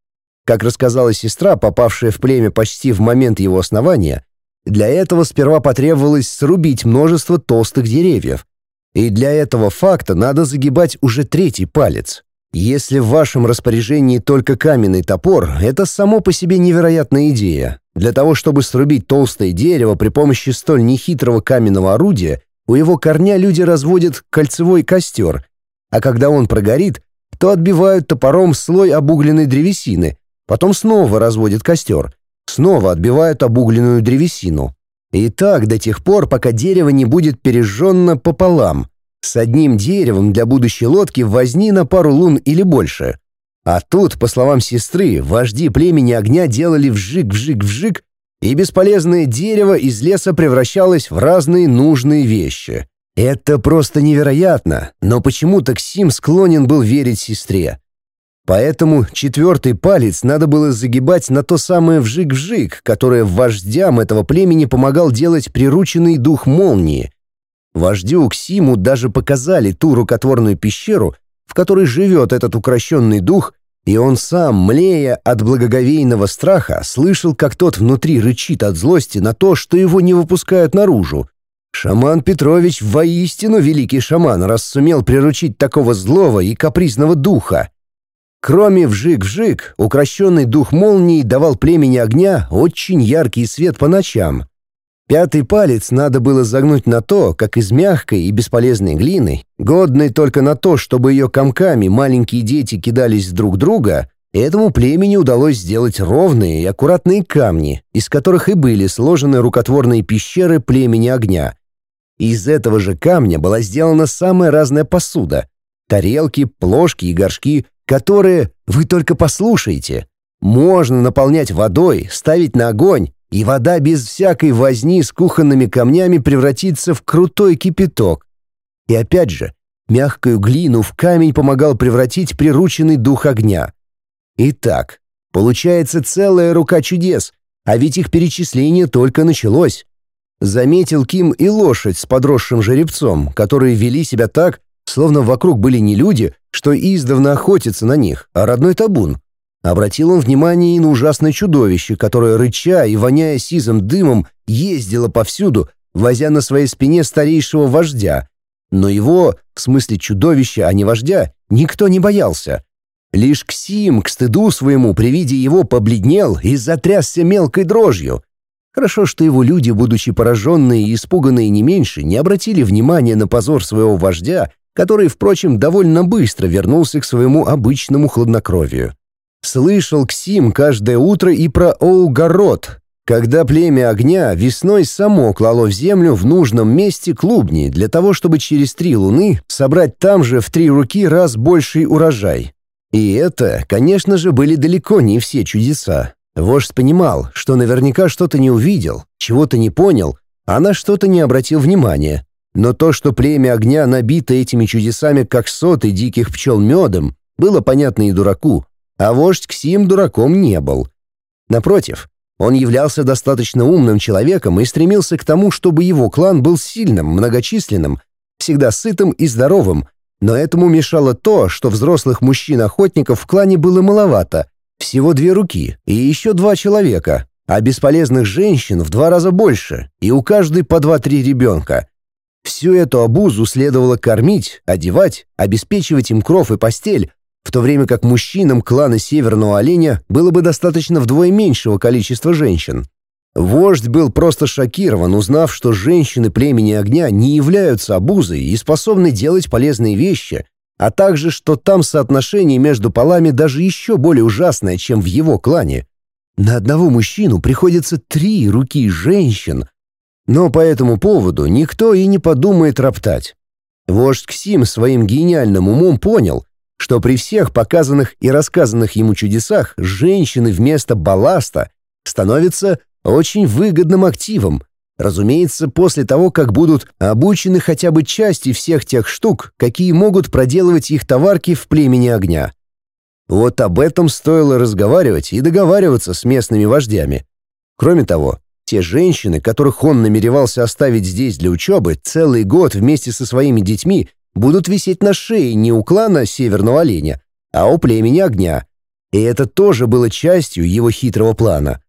Speaker 2: Как рассказала сестра, попавшая в племя почти в момент его основания, для этого сперва потребовалось срубить множество толстых деревьев. И для этого факта надо загибать уже третий палец. Если в вашем распоряжении только каменный топор, это само по себе невероятная идея. Для того, чтобы срубить толстое дерево при помощи столь нехитрого каменного орудия, у его корня люди разводят кольцевой костер, а когда он прогорит, то отбивают топором слой обугленной древесины, потом снова разводят костер, снова отбивают обугленную древесину. И так до тех пор, пока дерево не будет пережжено пополам – с одним деревом для будущей лодки возни на пару лун или больше. А тут, по словам сестры, вожди племени огня делали вжик-вжик-вжик, и бесполезное дерево из леса превращалось в разные нужные вещи. Это просто невероятно, но почему-то Ксим склонен был верить сестре. Поэтому четвертый палец надо было загибать на то самое вжик-вжик, которое вождям этого племени помогал делать прирученный дух молнии. Вождю Ксиму даже показали ту рукотворную пещеру, в которой живет этот укращенный дух, и он сам, млея от благоговейного страха, слышал, как тот внутри рычит от злости на то, что его не выпускают наружу. Шаман Петрович воистину великий шаман, раз сумел приручить такого злого и капризного духа. Кроме вжик-вжик, укращенный дух молнии давал племени огня очень яркий свет по ночам — Пятый палец надо было загнуть на то, как из мягкой и бесполезной глины, годной только на то, чтобы ее комками маленькие дети кидались друг друга, этому племени удалось сделать ровные и аккуратные камни, из которых и были сложены рукотворные пещеры племени огня. Из этого же камня была сделана самая разная посуда — тарелки, плошки и горшки, которые, вы только послушайте, можно наполнять водой, ставить на огонь, и вода без всякой возни с кухонными камнями превратится в крутой кипяток. И опять же, мягкую глину в камень помогал превратить прирученный дух огня. Итак, получается целая рука чудес, а ведь их перечисление только началось. Заметил Ким и лошадь с подросшим жеребцом, которые вели себя так, словно вокруг были не люди, что издавна охотятся на них, а родной табун. Обратил он внимание и на ужасное чудовище, которое, рыча и воняя сизым дымом, ездило повсюду, возя на своей спине старейшего вождя. Но его, в смысле чудовища, а не вождя, никто не боялся. Лишь Ксим к стыду своему при виде его побледнел и затрясся мелкой дрожью. Хорошо, что его люди, будучи пораженные и испуганные не меньше, не обратили внимания на позор своего вождя, который, впрочем, довольно быстро вернулся к своему обычному хладнокровию. Слышал Ксим каждое утро и про Оугород, когда племя огня весной само клало в землю в нужном месте клубни для того, чтобы через три луны собрать там же в три руки раз больший урожай. И это, конечно же, были далеко не все чудеса. Вождь понимал, что наверняка что-то не увидел, чего-то не понял, а на что-то не обратил внимания. Но то, что племя огня набито этими чудесами, как соты диких пчел медом, было понятно и дураку а вождь Ксим дураком не был. Напротив, он являлся достаточно умным человеком и стремился к тому, чтобы его клан был сильным, многочисленным, всегда сытым и здоровым, но этому мешало то, что взрослых мужчин-охотников в клане было маловато, всего две руки и еще два человека, а бесполезных женщин в два раза больше, и у каждой по два-три ребенка. Всю эту обузу следовало кормить, одевать, обеспечивать им кров и постель, в то время как мужчинам клана Северного Оленя было бы достаточно вдвое меньшего количества женщин. Вождь был просто шокирован, узнав, что женщины племени огня не являются обузой и способны делать полезные вещи, а также, что там соотношение между полами даже еще более ужасное, чем в его клане. На одного мужчину приходится три руки женщин, но по этому поводу никто и не подумает роптать. Вождь Ксим своим гениальным умом понял — что при всех показанных и рассказанных ему чудесах женщины вместо балласта становятся очень выгодным активом, разумеется, после того, как будут обучены хотя бы части всех тех штук, какие могут проделывать их товарки в племени огня. Вот об этом стоило разговаривать и договариваться с местными вождями. Кроме того, те женщины, которых он намеревался оставить здесь для учебы целый год вместе со своими детьми, будут висеть на шее не у клана Северного Оленя, а у племени Огня. И это тоже было частью его хитрого плана.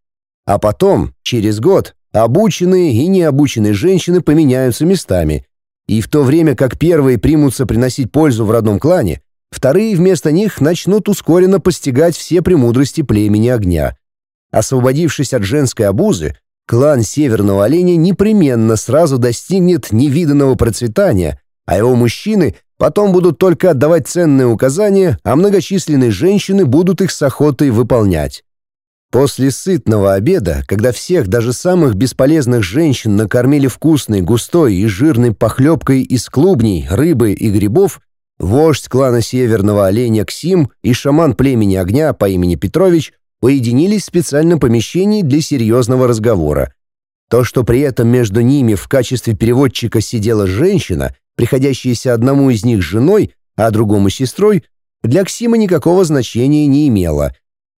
Speaker 2: А потом, через год, обученные и необученные женщины поменяются местами. И в то время как первые примутся приносить пользу в родном клане, вторые вместо них начнут ускоренно постигать все премудрости племени Огня. Освободившись от женской обузы, клан Северного Оленя непременно сразу достигнет невиданного процветания – а его мужчины потом будут только отдавать ценные указания, а многочисленные женщины будут их с охотой выполнять. После сытного обеда, когда всех, даже самых бесполезных женщин, накормили вкусной, густой и жирной похлебкой из клубней, рыбы и грибов, вождь клана Северного Оленя Ксим и шаман племени огня по имени Петрович уединились в специальном помещении для серьезного разговора. То, что при этом между ними в качестве переводчика сидела женщина, Приходящаяся одному из них женой, а другому сестрой, для Ксима никакого значения не имела.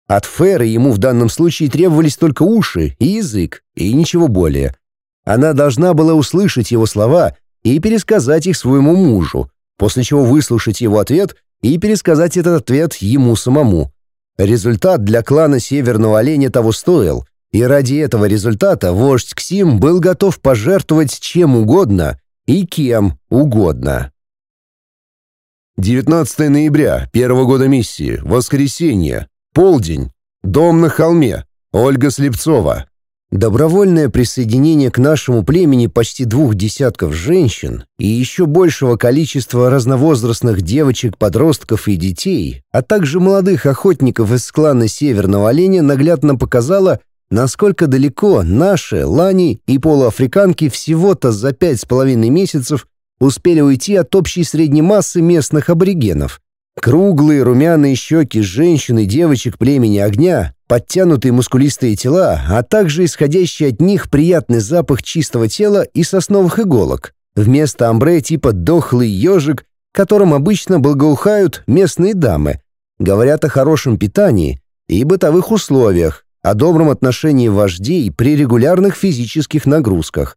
Speaker 2: От Феры ему в данном случае требовались только уши и язык, и ничего более. Она должна была услышать его слова и пересказать их своему мужу, после чего выслушать его ответ и пересказать этот ответ ему самому. Результат для клана Северного Оленя того стоил, и ради этого результата вождь Ксим был готов пожертвовать чем угодно, и кем угодно.
Speaker 1: 19 ноября первого года миссии, воскресенье, полдень, дом на холме, Ольга Слепцова.
Speaker 2: Добровольное присоединение к нашему племени почти двух десятков женщин и еще большего количества разновозрастных девочек, подростков и детей, а также молодых охотников из клана Северного Оленя наглядно показало, насколько далеко наши, лани и полуафриканки всего-то за пять с половиной месяцев успели уйти от общей средней массы местных аборигенов. Круглые румяные щеки женщин и девочек племени огня, подтянутые мускулистые тела, а также исходящий от них приятный запах чистого тела и сосновых иголок. Вместо амбре типа «дохлый ежик», которым обычно благоухают местные дамы, говорят о хорошем питании и бытовых условиях, о добром отношении вождей при регулярных физических нагрузках.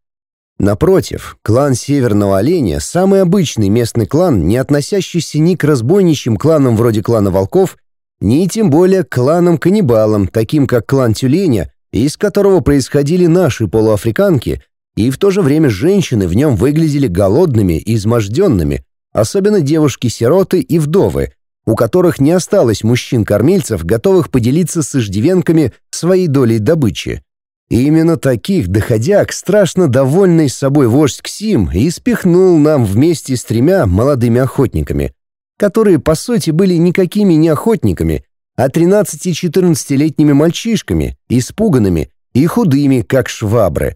Speaker 2: Напротив, клан Северного Оленя – самый обычный местный клан, не относящийся ни к разбойничьим кланам вроде клана Волков, ни тем более к кланам-каннибалам, таким как клан Тюленя, из которого происходили наши полуафриканки, и в то же время женщины в нем выглядели голодными и изможденными, особенно девушки-сироты и вдовы – у которых не осталось мужчин-кормильцев, готовых поделиться с иждивенками своей долей добычи. И именно таких доходяг страшно довольный собой вождь Ксим испихнул нам вместе с тремя молодыми охотниками, которые, по сути, были никакими не охотниками, а 13-14-летними мальчишками, испуганными и худыми, как швабры.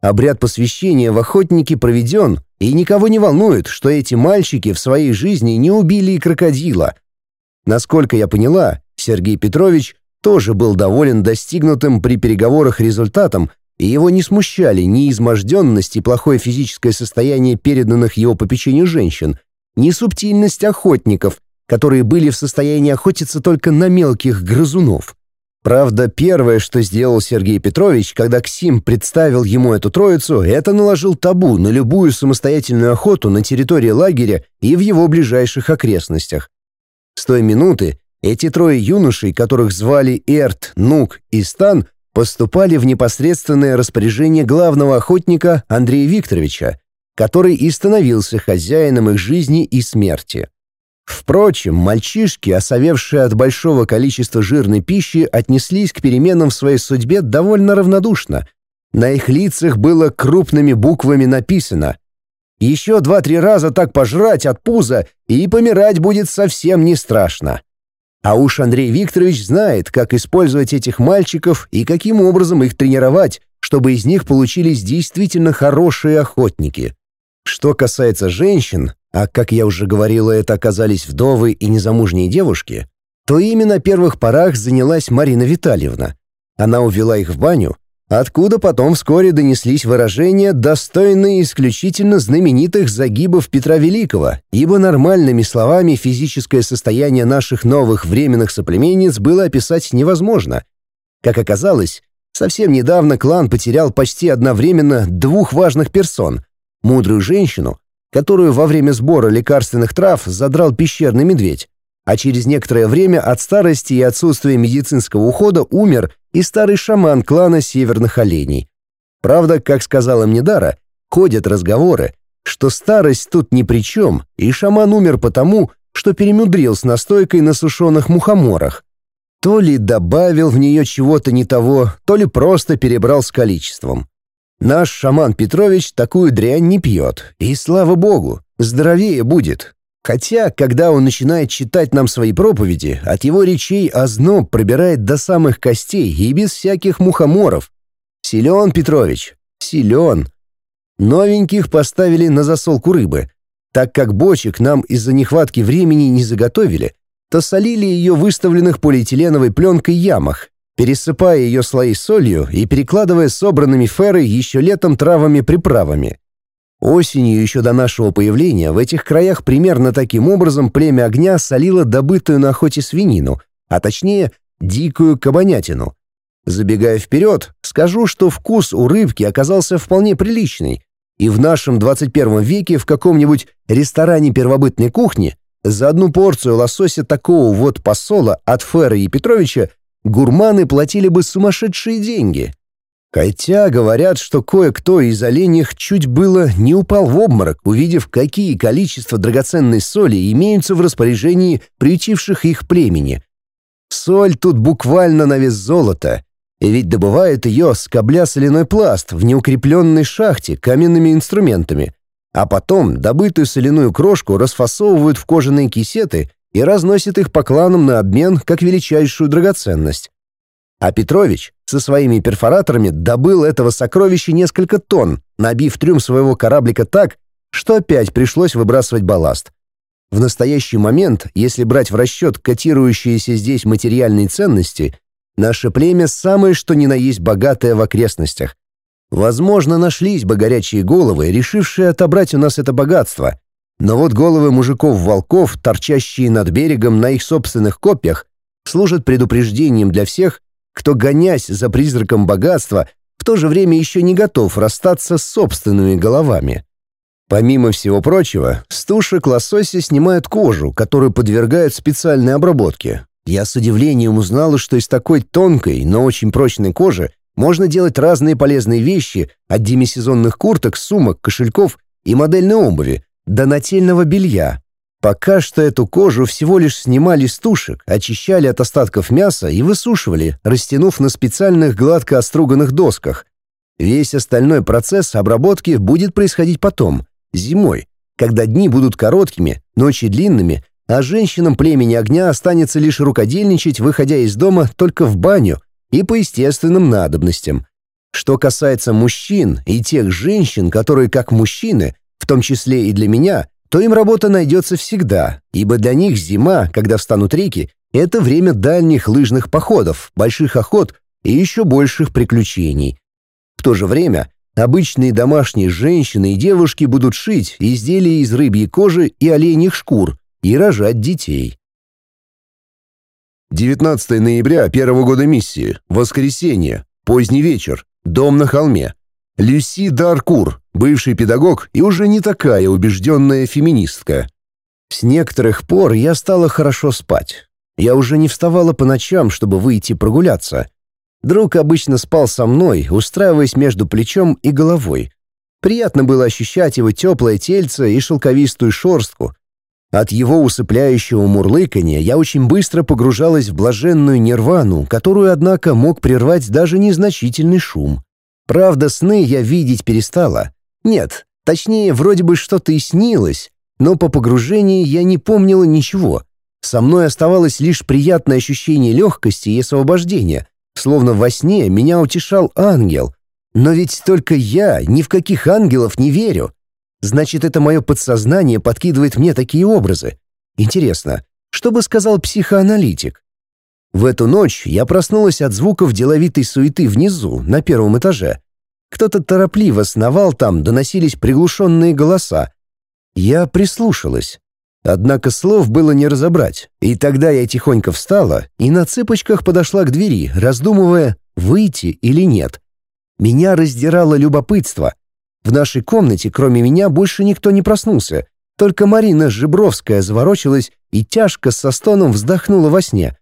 Speaker 2: Обряд посвящения в охотники проведен, и никого не волнует, что эти мальчики в своей жизни не убили и крокодила – Насколько я поняла, Сергей Петрович тоже был доволен достигнутым при переговорах результатом, и его не смущали ни изможденность и плохое физическое состояние переданных его попечению женщин, ни субтильность охотников, которые были в состоянии охотиться только на мелких грызунов. Правда, первое, что сделал Сергей Петрович, когда Ксим представил ему эту троицу, это наложил табу на любую самостоятельную охоту на территории лагеря и в его ближайших окрестностях. С той минуты эти трое юношей, которых звали Эрт, Нук и Стан, поступали в непосредственное распоряжение главного охотника Андрея Викторовича, который и становился хозяином их жизни и смерти. Впрочем, мальчишки, осовевшие от большого количества жирной пищи, отнеслись к переменам в своей судьбе довольно равнодушно. На их лицах было крупными буквами написано еще два-три раза так пожрать от пуза, и помирать будет совсем не страшно. А уж Андрей Викторович знает, как использовать этих мальчиков и каким образом их тренировать, чтобы из них получились действительно хорошие охотники. Что касается женщин, а, как я уже говорила, это оказались вдовы и незамужние девушки, то именно на первых порах занялась Марина Витальевна. Она увела их в баню, откуда потом вскоре донеслись выражения, достойные исключительно знаменитых загибов Петра Великого, ибо нормальными словами физическое состояние наших новых временных соплеменниц было описать невозможно. Как оказалось, совсем недавно клан потерял почти одновременно двух важных персон — мудрую женщину, которую во время сбора лекарственных трав задрал пещерный медведь, а через некоторое время от старости и отсутствия медицинского ухода умер — и старый шаман клана Северных Оленей. Правда, как сказала мне Дара, ходят разговоры, что старость тут ни при чем, и шаман умер потому, что перемудрил с настойкой на сушеных мухоморах. То ли добавил в нее чего-то не того, то ли просто перебрал с количеством. Наш шаман Петрович такую дрянь не пьет, и слава богу, здоровее будет, Хотя, когда он начинает читать нам свои проповеди, от его речей озноб пробирает до самых костей и без всяких мухоморов. Силен, Петрович, силен. Новеньких поставили на засолку рыбы. Так как бочек нам из-за нехватки времени не заготовили, то солили ее выставленных полиэтиленовой пленкой ямах, пересыпая ее слои солью и перекладывая собранными ферой еще летом травами-приправами. Осенью еще до нашего появления в этих краях примерно таким образом племя огня солило добытую на охоте свинину, а точнее дикую кабанятину. Забегая вперед, скажу, что вкус у рыбки оказался вполне приличный, и в нашем 21 веке в каком-нибудь ресторане первобытной кухни за одну порцию лосося такого вот посола от Ферра и Петровича гурманы платили бы сумасшедшие деньги. Хотя говорят, что кое-кто из оленях чуть было не упал в обморок, увидев, какие количества драгоценной соли имеются в распоряжении приютивших их племени. Соль тут буквально на вес золота, ведь добывают ее скобля соляной пласт в неукрепленной шахте каменными инструментами, а потом добытую соляную крошку расфасовывают в кожаные кисеты и разносят их по кланам на обмен как величайшую драгоценность. А Петрович со своими перфораторами добыл этого сокровища несколько тонн, набив трюм своего кораблика так, что опять пришлось выбрасывать балласт. В настоящий момент, если брать в расчет котирующиеся здесь материальные ценности, наше племя самое что ни на есть богатое в окрестностях. Возможно, нашлись бы горячие головы, решившие отобрать у нас это богатство. Но вот головы мужиков-волков, торчащие над берегом на их собственных копьях, служат предупреждением для всех, кто, гонясь за призраком богатства, в то же время еще не готов расстаться с собственными головами. Помимо всего прочего, с тушек лосося снимают кожу, которую подвергают специальной обработке. Я с удивлением узнала, что из такой тонкой, но очень прочной кожи можно делать разные полезные вещи от демисезонных курток, сумок, кошельков и модельной обуви до нательного белья, Пока что эту кожу всего лишь снимали с тушек, очищали от остатков мяса и высушивали, растянув на специальных гладко оструганных досках. Весь остальной процесс обработки будет происходить потом, зимой, когда дни будут короткими, ночи длинными, а женщинам племени огня останется лишь рукодельничать, выходя из дома только в баню и по естественным надобностям. Что касается мужчин и тех женщин, которые как мужчины, в том числе и для меня – то им работа найдется всегда, ибо для них зима, когда встанут реки, это время дальних лыжных походов, больших охот и еще больших приключений. В то же время обычные домашние женщины и девушки будут шить изделия из рыбьей кожи и оленьих шкур и рожать детей.
Speaker 1: 19 ноября первого года миссии. Воскресенье. Поздний вечер. Дом на холме. Люси Даркур бывший педагог и уже не такая убежденная феминистка.
Speaker 2: С некоторых пор я стала хорошо спать. Я уже не вставала по ночам, чтобы выйти прогуляться. Друг обычно спал со мной, устраиваясь между плечом и головой. Приятно было ощущать его теплое тельце и шелковистую шорстку. От его усыпляющего мурлыканья я очень быстро погружалась в блаженную нирвану, которую, однако, мог прервать даже незначительный шум. Правда, сны я видеть перестала — нет, точнее, вроде бы что-то и снилось, но по погружении я не помнила ничего. Со мной оставалось лишь приятное ощущение легкости и освобождения, словно во сне меня утешал ангел. Но ведь только я ни в каких ангелов не верю. Значит, это мое подсознание подкидывает мне такие образы. Интересно, что бы сказал психоаналитик? В эту ночь я проснулась от звуков деловитой суеты внизу, на первом этаже. Кто-то торопливо сновал там, доносились приглушенные голоса. Я прислушалась. Однако слов было не разобрать, и тогда я тихонько встала и на цыпочках подошла к двери, раздумывая, выйти или нет. Меня раздирало любопытство. В нашей комнате, кроме меня, больше никто не проснулся. Только Марина Жибровская заворочилась и тяжко со стоном вздохнула во сне.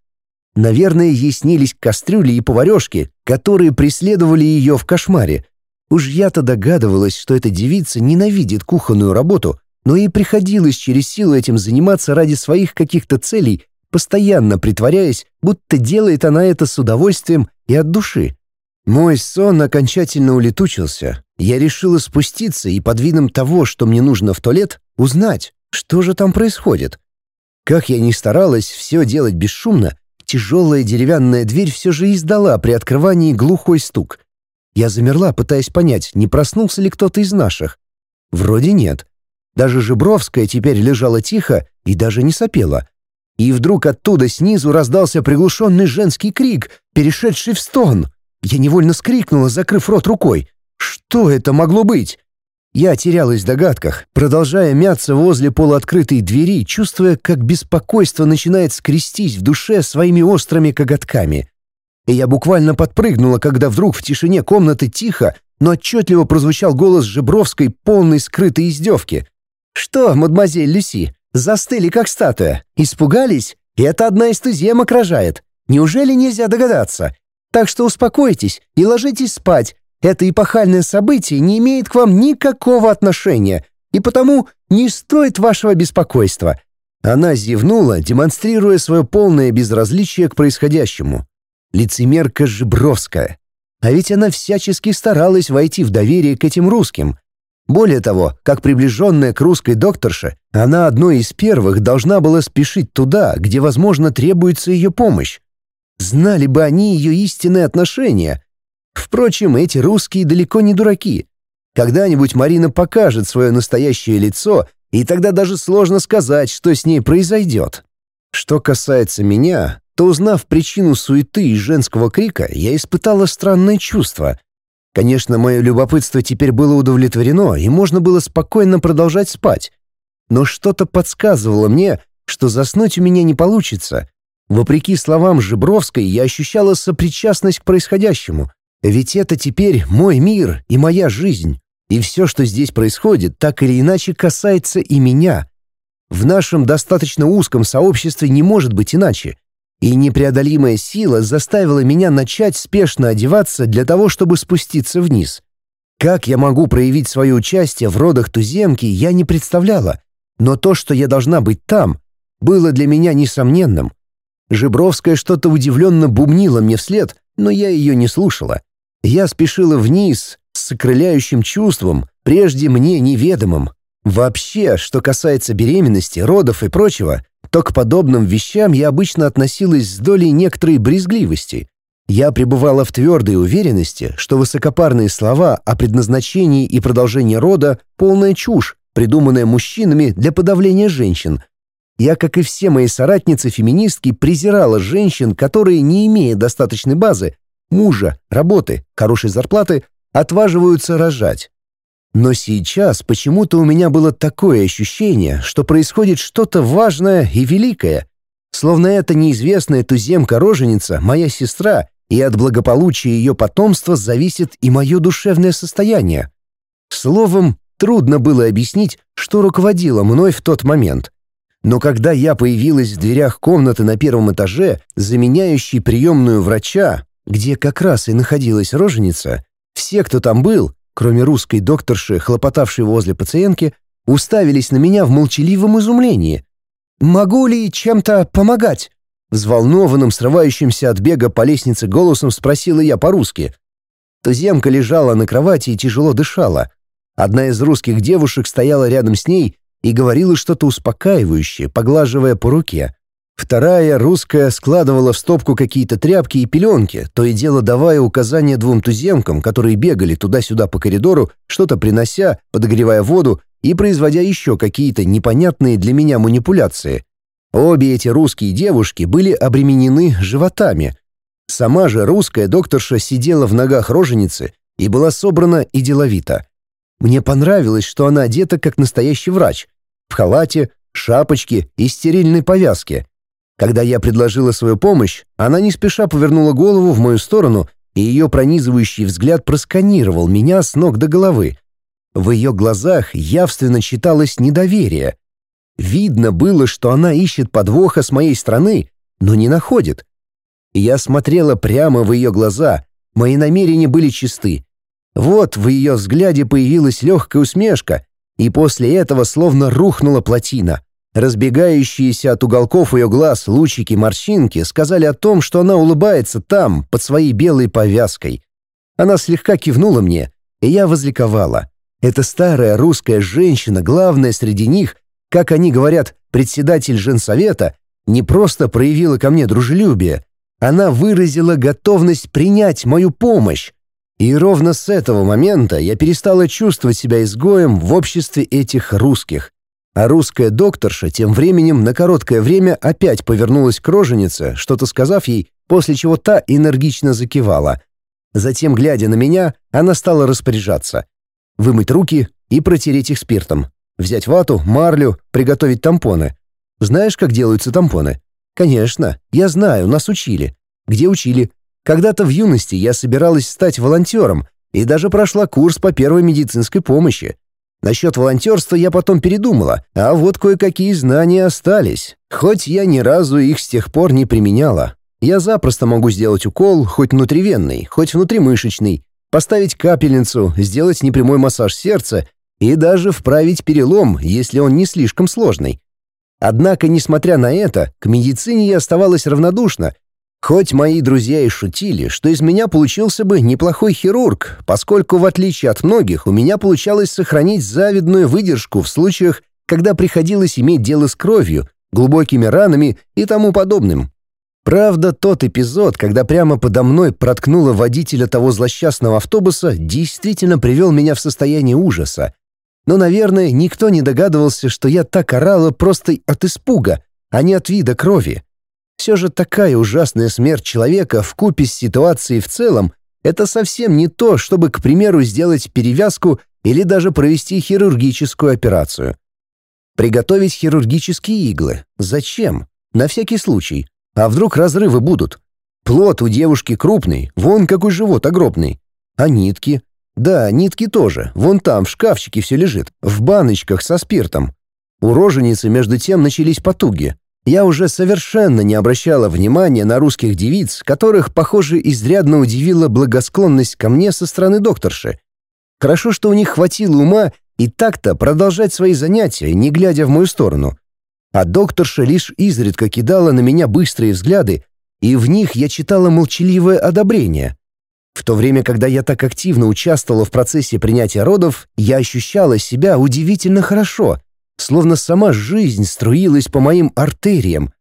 Speaker 2: Наверное, ей снились кастрюли и поварешки, которые преследовали ее в кошмаре — Уж я-то догадывалась, что эта девица ненавидит кухонную работу, но ей приходилось через силу этим заниматься ради своих каких-то целей, постоянно притворяясь, будто делает она это с удовольствием и от души. Мой сон окончательно улетучился. Я решила спуститься и под видом того, что мне нужно в туалет, узнать, что же там происходит. Как я ни старалась все делать бесшумно, тяжелая деревянная дверь все же издала при открывании глухой стук — я замерла, пытаясь понять, не проснулся ли кто-то из наших. Вроде нет. Даже Жебровская теперь лежала тихо и даже не сопела. И вдруг оттуда снизу раздался приглушенный женский крик, перешедший в стон. Я невольно скрикнула, закрыв рот рукой. «Что это могло быть?» Я терялась в догадках, продолжая мяться возле полуоткрытой двери, чувствуя, как беспокойство начинает скрестись в душе своими острыми коготками и я буквально подпрыгнула, когда вдруг в тишине комнаты тихо, но отчетливо прозвучал голос Жебровской, полной скрытой издевки. «Что, мадемуазель Люси, застыли как статуя? Испугались? Это одна из туземок рожает. Неужели нельзя догадаться? Так что успокойтесь и ложитесь спать. Это эпохальное событие не имеет к вам никакого отношения, и потому не стоит вашего беспокойства». Она зевнула, демонстрируя свое полное безразличие к происходящему лицемерка Жибровская. А ведь она всячески старалась войти в доверие к этим русским. Более того, как приближенная к русской докторше, она одной из первых должна была спешить туда, где, возможно, требуется ее помощь. Знали бы они ее истинные отношения. Впрочем, эти русские далеко не дураки. Когда-нибудь Марина покажет свое настоящее лицо, и тогда даже сложно сказать, что с ней произойдет. Что касается меня, то узнав причину суеты и женского крика, я испытала странное чувство. Конечно, мое любопытство теперь было удовлетворено, и можно было спокойно продолжать спать. Но что-то подсказывало мне, что заснуть у меня не получится. Вопреки словам Жибровской, я ощущала сопричастность к происходящему. Ведь это теперь мой мир и моя жизнь. И все, что здесь происходит, так или иначе касается и меня. В нашем достаточно узком сообществе не может быть иначе. И непреодолимая сила заставила меня начать спешно одеваться для того, чтобы спуститься вниз. Как я могу проявить свое участие в родах туземки, я не представляла. Но то, что я должна быть там, было для меня несомненным. Жибровская что-то удивленно бубнила мне вслед, но я ее не слушала. Я спешила вниз с окрыляющим чувством, прежде мне неведомым. Вообще, что касается беременности, родов и прочего, то к подобным вещам я обычно относилась с долей некоторой брезгливости. Я пребывала в твердой уверенности, что высокопарные слова о предназначении и продолжении рода — полная чушь, придуманная мужчинами для подавления женщин. Я, как и все мои соратницы-феминистки, презирала женщин, которые, не имея достаточной базы, мужа, работы, хорошей зарплаты, отваживаются рожать. Но сейчас почему-то у меня было такое ощущение, что происходит что-то важное и великое. Словно эта неизвестная туземка-роженица, моя сестра, и от благополучия ее потомства зависит и мое душевное состояние. Словом, трудно было объяснить, что руководило мной в тот момент. Но когда я появилась в дверях комнаты на первом этаже, заменяющей приемную врача, где как раз и находилась роженица, все, кто там был, кроме русской докторши, хлопотавшей возле пациентки, уставились на меня в молчаливом изумлении. «Могу ли чем-то помогать?» Взволнованным, срывающимся от бега по лестнице голосом спросила я по-русски. Туземка лежала на кровати и тяжело дышала. Одна из русских девушек стояла рядом с ней и говорила что-то успокаивающее, поглаживая по руке. Вторая, русская, складывала в стопку какие-то тряпки и пеленки, то и дело давая указания двум туземкам, которые бегали туда-сюда по коридору, что-то принося, подогревая воду и производя еще какие-то непонятные для меня манипуляции. Обе эти русские девушки были обременены животами. Сама же русская докторша сидела в ногах роженицы и была собрана и деловита. Мне понравилось, что она одета как настоящий врач. В халате, шапочке и стерильной повязке – когда я предложила свою помощь, она не спеша повернула голову в мою сторону, и ее пронизывающий взгляд просканировал меня с ног до головы. В ее глазах явственно читалось недоверие. Видно было, что она ищет подвоха с моей стороны, но не находит. Я смотрела прямо в ее глаза, мои намерения были чисты. Вот в ее взгляде появилась легкая усмешка, и после этого словно рухнула плотина. Разбегающиеся от уголков ее глаз лучики морщинки сказали о том, что она улыбается там, под своей белой повязкой. Она слегка кивнула мне, и я возликовала. Эта старая русская женщина, главная среди них, как они говорят, председатель женсовета, не просто проявила ко мне дружелюбие, она выразила готовность принять мою помощь. И ровно с этого момента я перестала чувствовать себя изгоем в обществе этих русских, а русская докторша тем временем на короткое время опять повернулась к роженице, что-то сказав ей, после чего та энергично закивала. Затем, глядя на меня, она стала распоряжаться. Вымыть руки и протереть их спиртом. Взять вату, марлю, приготовить тампоны. Знаешь, как делаются тампоны? Конечно, я знаю, нас учили. Где учили? Когда-то в юности я собиралась стать волонтером и даже прошла курс по первой медицинской помощи. Насчет волонтерства я потом передумала, а вот кое-какие знания остались. Хоть я ни разу их с тех пор не применяла. Я запросто могу сделать укол, хоть внутривенный, хоть внутримышечный, поставить капельницу, сделать непрямой массаж сердца и даже вправить перелом, если он не слишком сложный. Однако, несмотря на это, к медицине я оставалась равнодушна Хоть мои друзья и шутили, что из меня получился бы неплохой хирург, поскольку, в отличие от многих, у меня получалось сохранить завидную выдержку в случаях, когда приходилось иметь дело с кровью, глубокими ранами и тому подобным. Правда, тот эпизод, когда прямо подо мной проткнуло водителя того злосчастного автобуса, действительно привел меня в состояние ужаса. Но, наверное, никто не догадывался, что я так орала просто от испуга, а не от вида крови. Все же такая ужасная смерть человека в купе с ситуацией в целом – это совсем не то, чтобы, к примеру, сделать перевязку или даже провести хирургическую операцию. Приготовить хирургические иглы. Зачем? На всякий случай. А вдруг разрывы будут? Плод у девушки крупный, вон какой живот огромный. А нитки? Да, нитки тоже. Вон там, в шкафчике все лежит, в баночках со спиртом. У роженицы между тем начались потуги. Я уже совершенно не обращала внимания на русских девиц, которых, похоже, изрядно удивила благосклонность ко мне со стороны докторши. Хорошо, что у них хватило ума и так-то продолжать свои занятия, не глядя в мою сторону. А докторша лишь изредка кидала на меня быстрые взгляды, и в них я читала молчаливое одобрение. В то время, когда я так активно участвовала в процессе принятия родов, я ощущала себя удивительно хорошо — Словно сама жизнь струилась по моим артериям.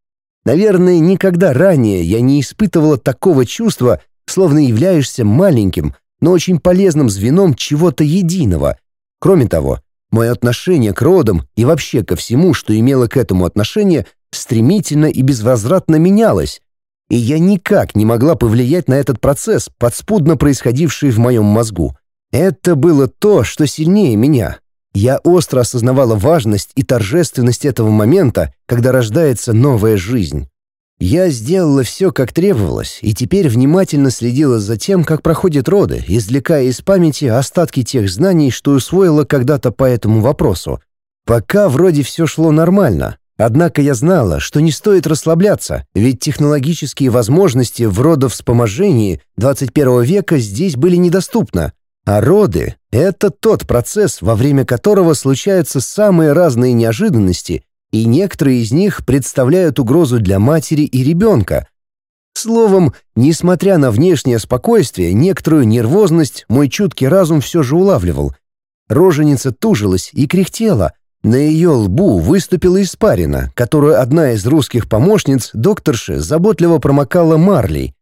Speaker 2: Наверное, никогда ранее я не испытывала такого чувства, словно являешься маленьким, но очень полезным звеном чего-то единого. Кроме того, мое отношение к родам и вообще ко всему, что имело к этому отношение, стремительно и безвозвратно менялось, и я никак не могла повлиять на этот процесс, подспудно происходивший в моем мозгу. Это было то, что сильнее меня. Я остро осознавала важность и торжественность этого момента, когда рождается новая жизнь. Я сделала все, как требовалось, и теперь внимательно следила за тем, как проходят роды, извлекая из памяти остатки тех знаний, что усвоила когда-то по этому вопросу. Пока вроде все шло нормально, однако я знала, что не стоит расслабляться, ведь технологические возможности в родовспоможении 21 века здесь были недоступны, а роды это тот процесс, во время которого случаются самые разные неожиданности, и некоторые из них представляют угрозу для матери и ребенка. Словом, несмотря на внешнее спокойствие, некоторую нервозность мой чуткий разум все же улавливал. Роженица тужилась и кряхтела. На ее лбу выступила испарина, которую одна из русских помощниц, докторши, заботливо промокала марлей.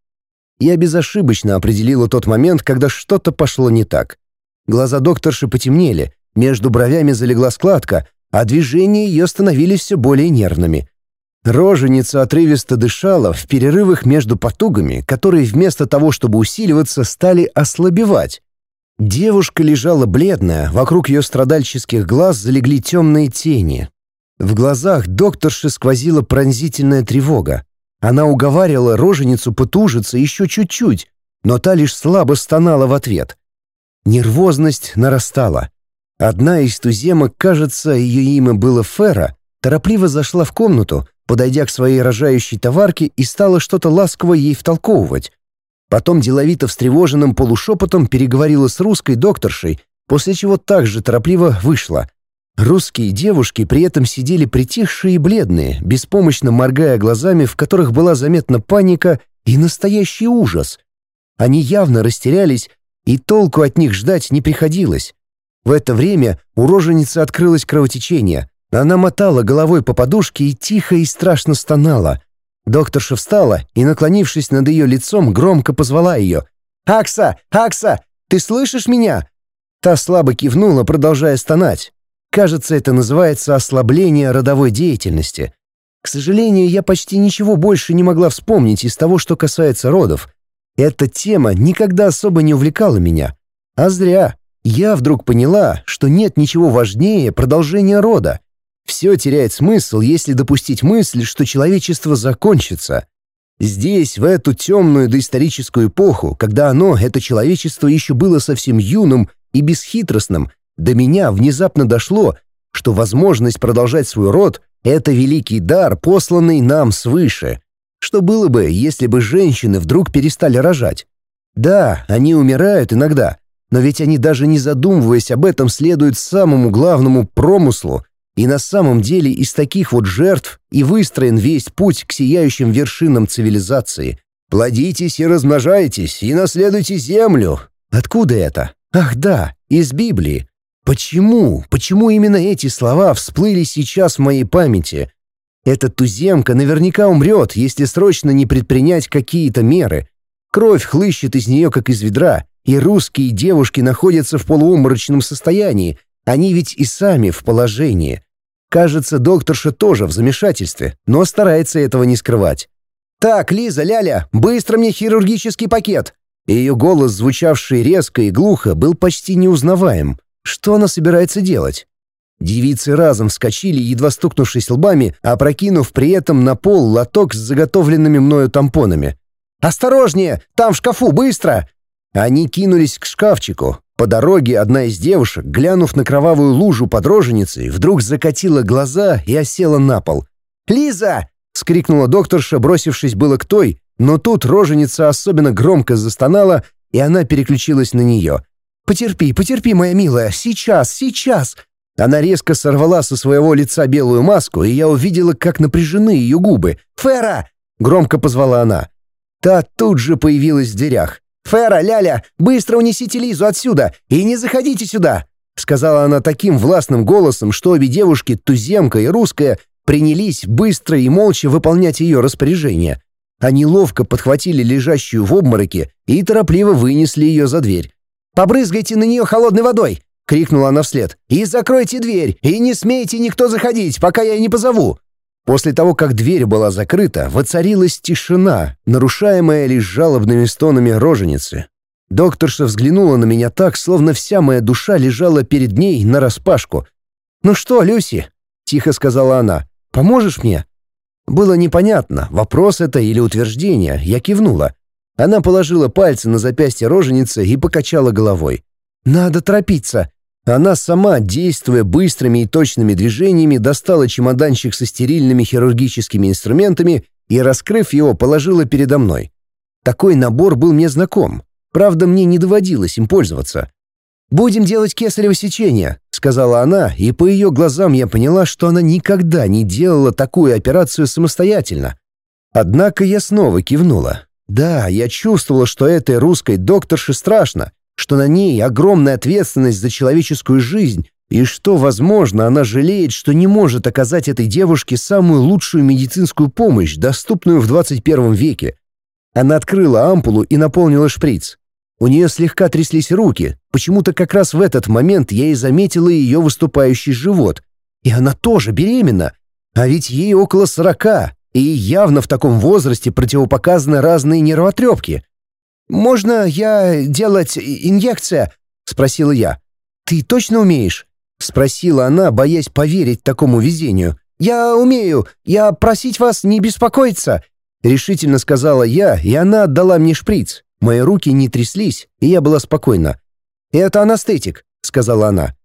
Speaker 2: Я безошибочно определила тот момент, когда что-то пошло не так. Глаза докторши потемнели, между бровями залегла складка, а движения ее становились все более нервными. Роженица отрывисто дышала в перерывах между потугами, которые вместо того, чтобы усиливаться, стали ослабевать. Девушка лежала бледная, вокруг ее страдальческих глаз залегли темные тени. В глазах докторши сквозила пронзительная тревога. Она уговаривала роженицу потужиться еще чуть-чуть, но та лишь слабо стонала в ответ — Нервозность нарастала. Одна из туземок, кажется, ее имя было Фера, торопливо зашла в комнату, подойдя к своей рожающей товарке и стала что-то ласково ей втолковывать. Потом деловито встревоженным полушепотом переговорила с русской докторшей, после чего также торопливо вышла. Русские девушки при этом сидели притихшие и бледные, беспомощно моргая глазами, в которых была заметна паника и настоящий ужас. Они явно растерялись и толку от них ждать не приходилось. В это время у роженицы открылось кровотечение. Она мотала головой по подушке и тихо и страшно стонала. Докторша встала и, наклонившись над ее лицом, громко позвала ее. «Акса! Акса! Ты слышишь меня?» Та слабо кивнула, продолжая стонать. Кажется, это называется ослабление родовой деятельности. К сожалению, я почти ничего больше не могла вспомнить из того, что касается родов. Эта тема никогда особо не увлекала меня. А зря. Я вдруг поняла, что нет ничего важнее продолжения рода. Все теряет смысл, если допустить мысль, что человечество закончится. Здесь, в эту темную доисторическую эпоху, когда оно, это человечество, еще было совсем юным и бесхитростным, до меня внезапно дошло, что возможность продолжать свой род — это великий дар, посланный нам свыше. Что было бы, если бы женщины вдруг перестали рожать? Да, они умирают иногда, но ведь они даже не задумываясь об этом следуют самому главному промыслу, и на самом деле из таких вот жертв и выстроен весь путь к сияющим вершинам цивилизации. Плодитесь и размножайтесь, и наследуйте землю. Откуда это? Ах да, из Библии. Почему? Почему именно эти слова всплыли сейчас в моей памяти? Эта туземка наверняка умрет, если срочно не предпринять какие-то меры. Кровь хлыщет из нее, как из ведра, и русские девушки находятся в полууморочном состоянии. Они ведь и сами в положении. Кажется, докторша тоже в замешательстве, но старается этого не скрывать. «Так, Лиза, Ляля, быстро мне хирургический пакет!» Ее голос, звучавший резко и глухо, был почти неузнаваем. Что она собирается делать? Девицы разом вскочили, едва стукнувшись лбами, опрокинув при этом на пол лоток с заготовленными мною тампонами. «Осторожнее! Там в шкафу! Быстро!» Они кинулись к шкафчику. По дороге одна из девушек, глянув на кровавую лужу под роженицей, вдруг закатила глаза и осела на пол. «Лиза!» — скрикнула докторша, бросившись было к той, но тут роженица особенно громко застонала, и она переключилась на нее. «Потерпи, потерпи, моя милая, сейчас, сейчас! Она резко сорвала со своего лица белую маску, и я увидела, как напряжены ее губы. «Фера!» — громко позвала она. Та тут же появилась в дверях. «Фера, Ляля, быстро унесите Лизу отсюда и не заходите сюда!» — сказала она таким властным голосом, что обе девушки, туземка и русская, принялись быстро и молча выполнять ее распоряжение. Они ловко подхватили лежащую в обмороке и торопливо вынесли ее за дверь. «Побрызгайте на нее холодной водой!» — крикнула она вслед. «И закройте дверь, и не смейте никто заходить, пока я не позову!» После того, как дверь была закрыта, воцарилась тишина, нарушаемая лишь жалобными стонами роженицы. Докторша взглянула на меня так, словно вся моя душа лежала перед ней нараспашку. «Ну что, Люси?» — тихо сказала она. «Поможешь мне?» Было непонятно, вопрос это или утверждение, я кивнула. Она положила пальцы на запястье роженицы и покачала головой. «Надо торопиться. Она сама, действуя быстрыми и точными движениями, достала чемоданчик со стерильными хирургическими инструментами и, раскрыв его, положила передо мной. Такой набор был мне знаком. Правда, мне не доводилось им пользоваться. «Будем делать кесарево сечение», — сказала она, и по ее глазам я поняла, что она никогда не делала такую операцию самостоятельно. Однако я снова кивнула. Да, я чувствовала, что этой русской докторше страшно, что на ней огромная ответственность за человеческую жизнь, и что, возможно, она жалеет, что не может оказать этой девушке самую лучшую медицинскую помощь, доступную в 21 веке. Она открыла ампулу и наполнила шприц. У нее слегка тряслись руки, почему-то как раз в этот момент я и заметила ее выступающий живот. И она тоже беременна, а ведь ей около сорока, и явно в таком возрасте противопоказаны разные нервотрепки. «Можно я делать инъекция?» — спросила я. «Ты точно умеешь?» — спросила она, боясь поверить такому везению. «Я умею. Я просить вас не беспокоиться», — решительно сказала я, и она отдала мне шприц. Мои руки не тряслись, и я была спокойна. «Это анестетик», — сказала она.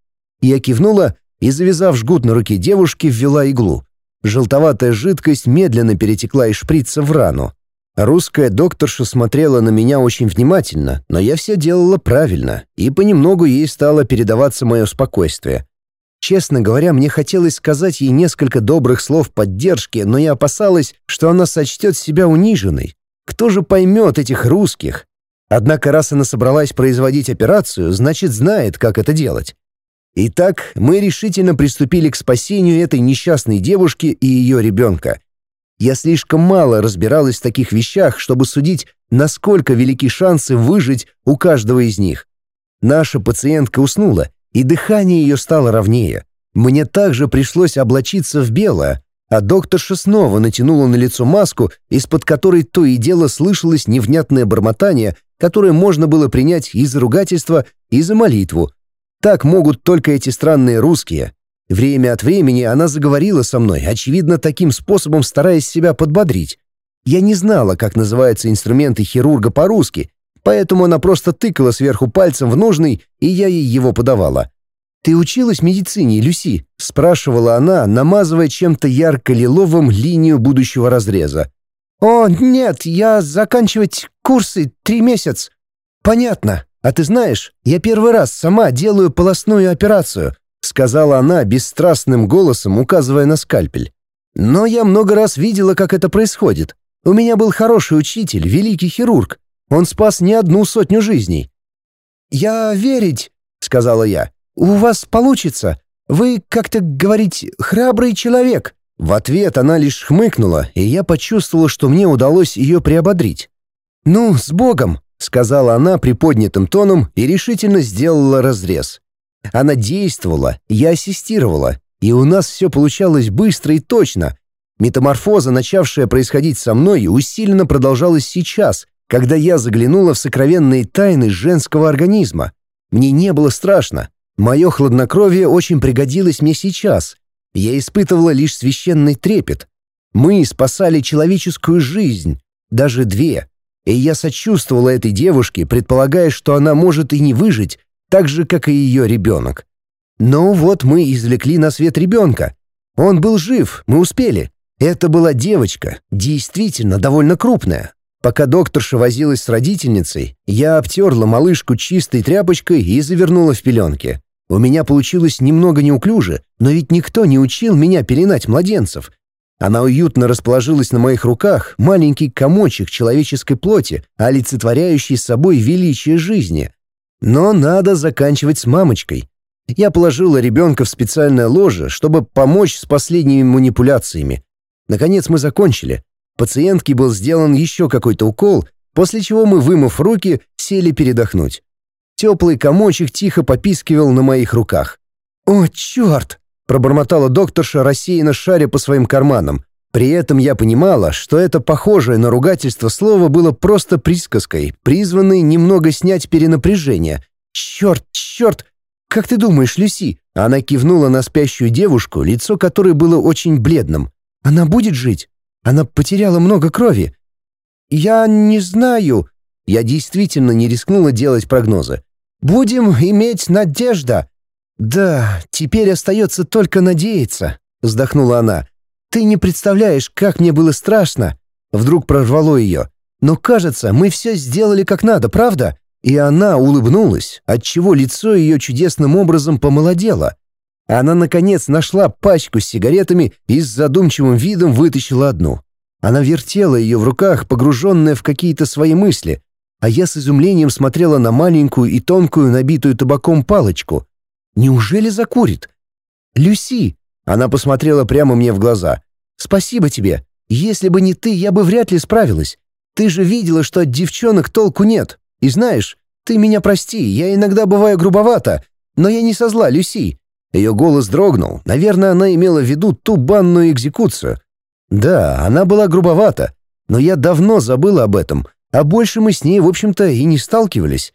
Speaker 2: Я кивнула и, завязав жгут на руке девушки, ввела иглу. Желтоватая жидкость медленно перетекла из шприца в рану. Русская докторша смотрела на меня очень внимательно, но я все делала правильно, и понемногу ей стало передаваться мое спокойствие. Честно говоря, мне хотелось сказать ей несколько добрых слов поддержки, но я опасалась, что она сочтет себя униженной. Кто же поймет этих русских? Однако раз она собралась производить операцию, значит знает, как это делать. Итак, мы решительно приступили к спасению этой несчастной девушки и ее ребенка — я слишком мало разбиралась в таких вещах, чтобы судить, насколько велики шансы выжить у каждого из них. Наша пациентка уснула, и дыхание ее стало ровнее. Мне также пришлось облачиться в белое, а докторша снова натянула на лицо маску, из-под которой то и дело слышалось невнятное бормотание, которое можно было принять и за ругательство, и за молитву. Так могут только эти странные русские. Время от времени она заговорила со мной, очевидно, таким способом стараясь себя подбодрить. Я не знала, как называются инструменты хирурга по-русски, поэтому она просто тыкала сверху пальцем в нужный, и я ей его подавала. «Ты училась медицине, Люси?» — спрашивала она, намазывая чем-то ярко-лиловым линию будущего разреза. «О, нет, я заканчивать курсы три месяца. «Понятно. А ты знаешь, я первый раз сама делаю полостную операцию сказала она бесстрастным голосом, указывая на скальпель. «Но я много раз видела, как это происходит. У меня был хороший учитель, великий хирург. Он спас не одну сотню жизней». «Я верить», — сказала я. «У вас получится. Вы, как-то говорить, храбрый человек». В ответ она лишь хмыкнула, и я почувствовала, что мне удалось ее приободрить. «Ну, с Богом!» — сказала она приподнятым тоном и решительно сделала разрез. Она действовала, я ассистировала, и у нас все получалось быстро и точно. Метаморфоза, начавшая происходить со мной, усиленно продолжалась сейчас, когда я заглянула в сокровенные тайны женского организма. Мне не было страшно. Мое хладнокровие очень пригодилось мне сейчас. Я испытывала лишь священный трепет. Мы спасали человеческую жизнь, даже две. И я сочувствовала этой девушке, предполагая, что она может и не выжить, так же, как и ее ребенок. Но ну вот мы извлекли на свет ребенка. Он был жив, мы успели. Это была девочка, действительно довольно крупная. Пока докторша возилась с родительницей, я обтерла малышку чистой тряпочкой и завернула в пеленки. У меня получилось немного неуклюже, но ведь никто не учил меня пеленать младенцев. Она уютно расположилась на моих руках, маленький комочек человеческой плоти, олицетворяющий собой величие жизни — но надо заканчивать с мамочкой. Я положила ребенка в специальное ложе, чтобы помочь с последними манипуляциями. Наконец мы закончили. Пациентке был сделан еще какой-то укол, после чего мы, вымыв руки, сели передохнуть. Теплый комочек тихо попискивал на моих руках. «О, черт!» — пробормотала докторша, рассеянно шаря по своим карманам. При этом я понимала, что это похожее на ругательство слово было просто присказкой, призванной немного снять перенапряжение. «Черт, черт! Как ты думаешь, Люси?» Она кивнула на спящую девушку, лицо которой было очень бледным. «Она будет жить? Она потеряла много крови?» «Я не знаю». Я действительно не рискнула делать прогнозы. «Будем иметь надежда». «Да, теперь остается только надеяться», — вздохнула она. «Ты не представляешь, как мне было страшно!» Вдруг прорвало ее. «Но кажется, мы все сделали как надо, правда?» И она улыбнулась, отчего лицо ее чудесным образом помолодело. Она, наконец, нашла пачку с сигаретами и с задумчивым видом вытащила одну. Она вертела ее в руках, погруженная в какие-то свои мысли, а я с изумлением смотрела на маленькую и тонкую, набитую табаком палочку. «Неужели закурит?» «Люси!» Она посмотрела прямо мне в глаза. «Спасибо тебе. Если бы не ты, я бы вряд ли справилась. Ты же видела, что от девчонок толку нет. И знаешь, ты меня прости, я иногда бываю грубовато, но я не со зла, Люси». Ее голос дрогнул. Наверное, она имела в виду ту банную экзекуцию. Да, она была грубовата, но я давно забыла об этом, а больше мы с ней, в общем-то, и не сталкивались.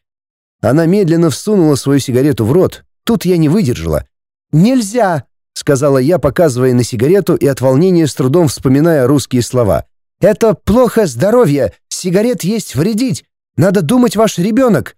Speaker 2: Она медленно всунула свою сигарету в рот. Тут я не выдержала. «Нельзя!» — сказала я, показывая на сигарету и от волнения с трудом вспоминая русские слова. «Это плохо здоровье! Сигарет есть вредить! Надо думать, ваш ребенок!»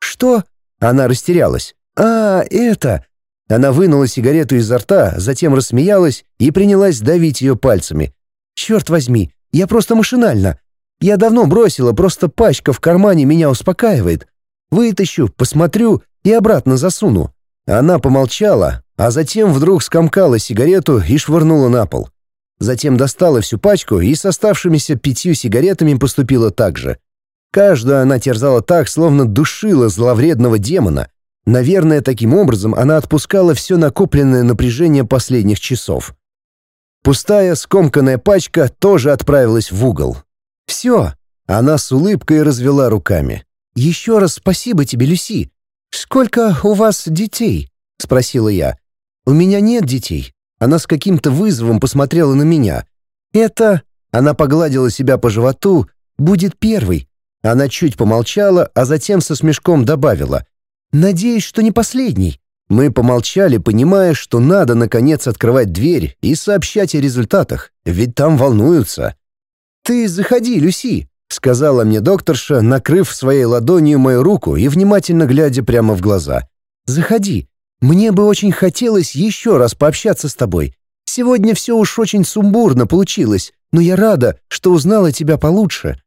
Speaker 2: «Что?» — она растерялась. «А, это...» Она вынула сигарету изо рта, затем рассмеялась и принялась давить ее пальцами. «Черт возьми, я просто машинально. Я давно бросила, просто пачка в кармане меня успокаивает. Вытащу, посмотрю и обратно засуну». Она помолчала, а затем вдруг скомкала сигарету и швырнула на пол. Затем достала всю пачку и с оставшимися пятью сигаретами поступила так же. Каждую она терзала так, словно душила зловредного демона. Наверное, таким образом она отпускала все накопленное напряжение последних часов. Пустая, скомканная пачка тоже отправилась в угол. «Все!» — она с улыбкой развела руками. «Еще раз спасибо тебе, Люси. Сколько у вас детей?» — спросила я. У меня нет детей. Она с каким-то вызовом посмотрела на меня. Это... Она погладила себя по животу. Будет первый. Она чуть помолчала, а затем со смешком добавила. «Надеюсь, что не последний». Мы помолчали, понимая, что надо, наконец, открывать дверь и сообщать о результатах, ведь там волнуются. «Ты заходи, Люси», — сказала мне докторша, накрыв своей ладонью мою руку и внимательно глядя прямо в глаза. «Заходи. Мне бы очень хотелось еще раз пообщаться с тобой. Сегодня все уж очень сумбурно получилось, но я рада, что узнала тебя получше.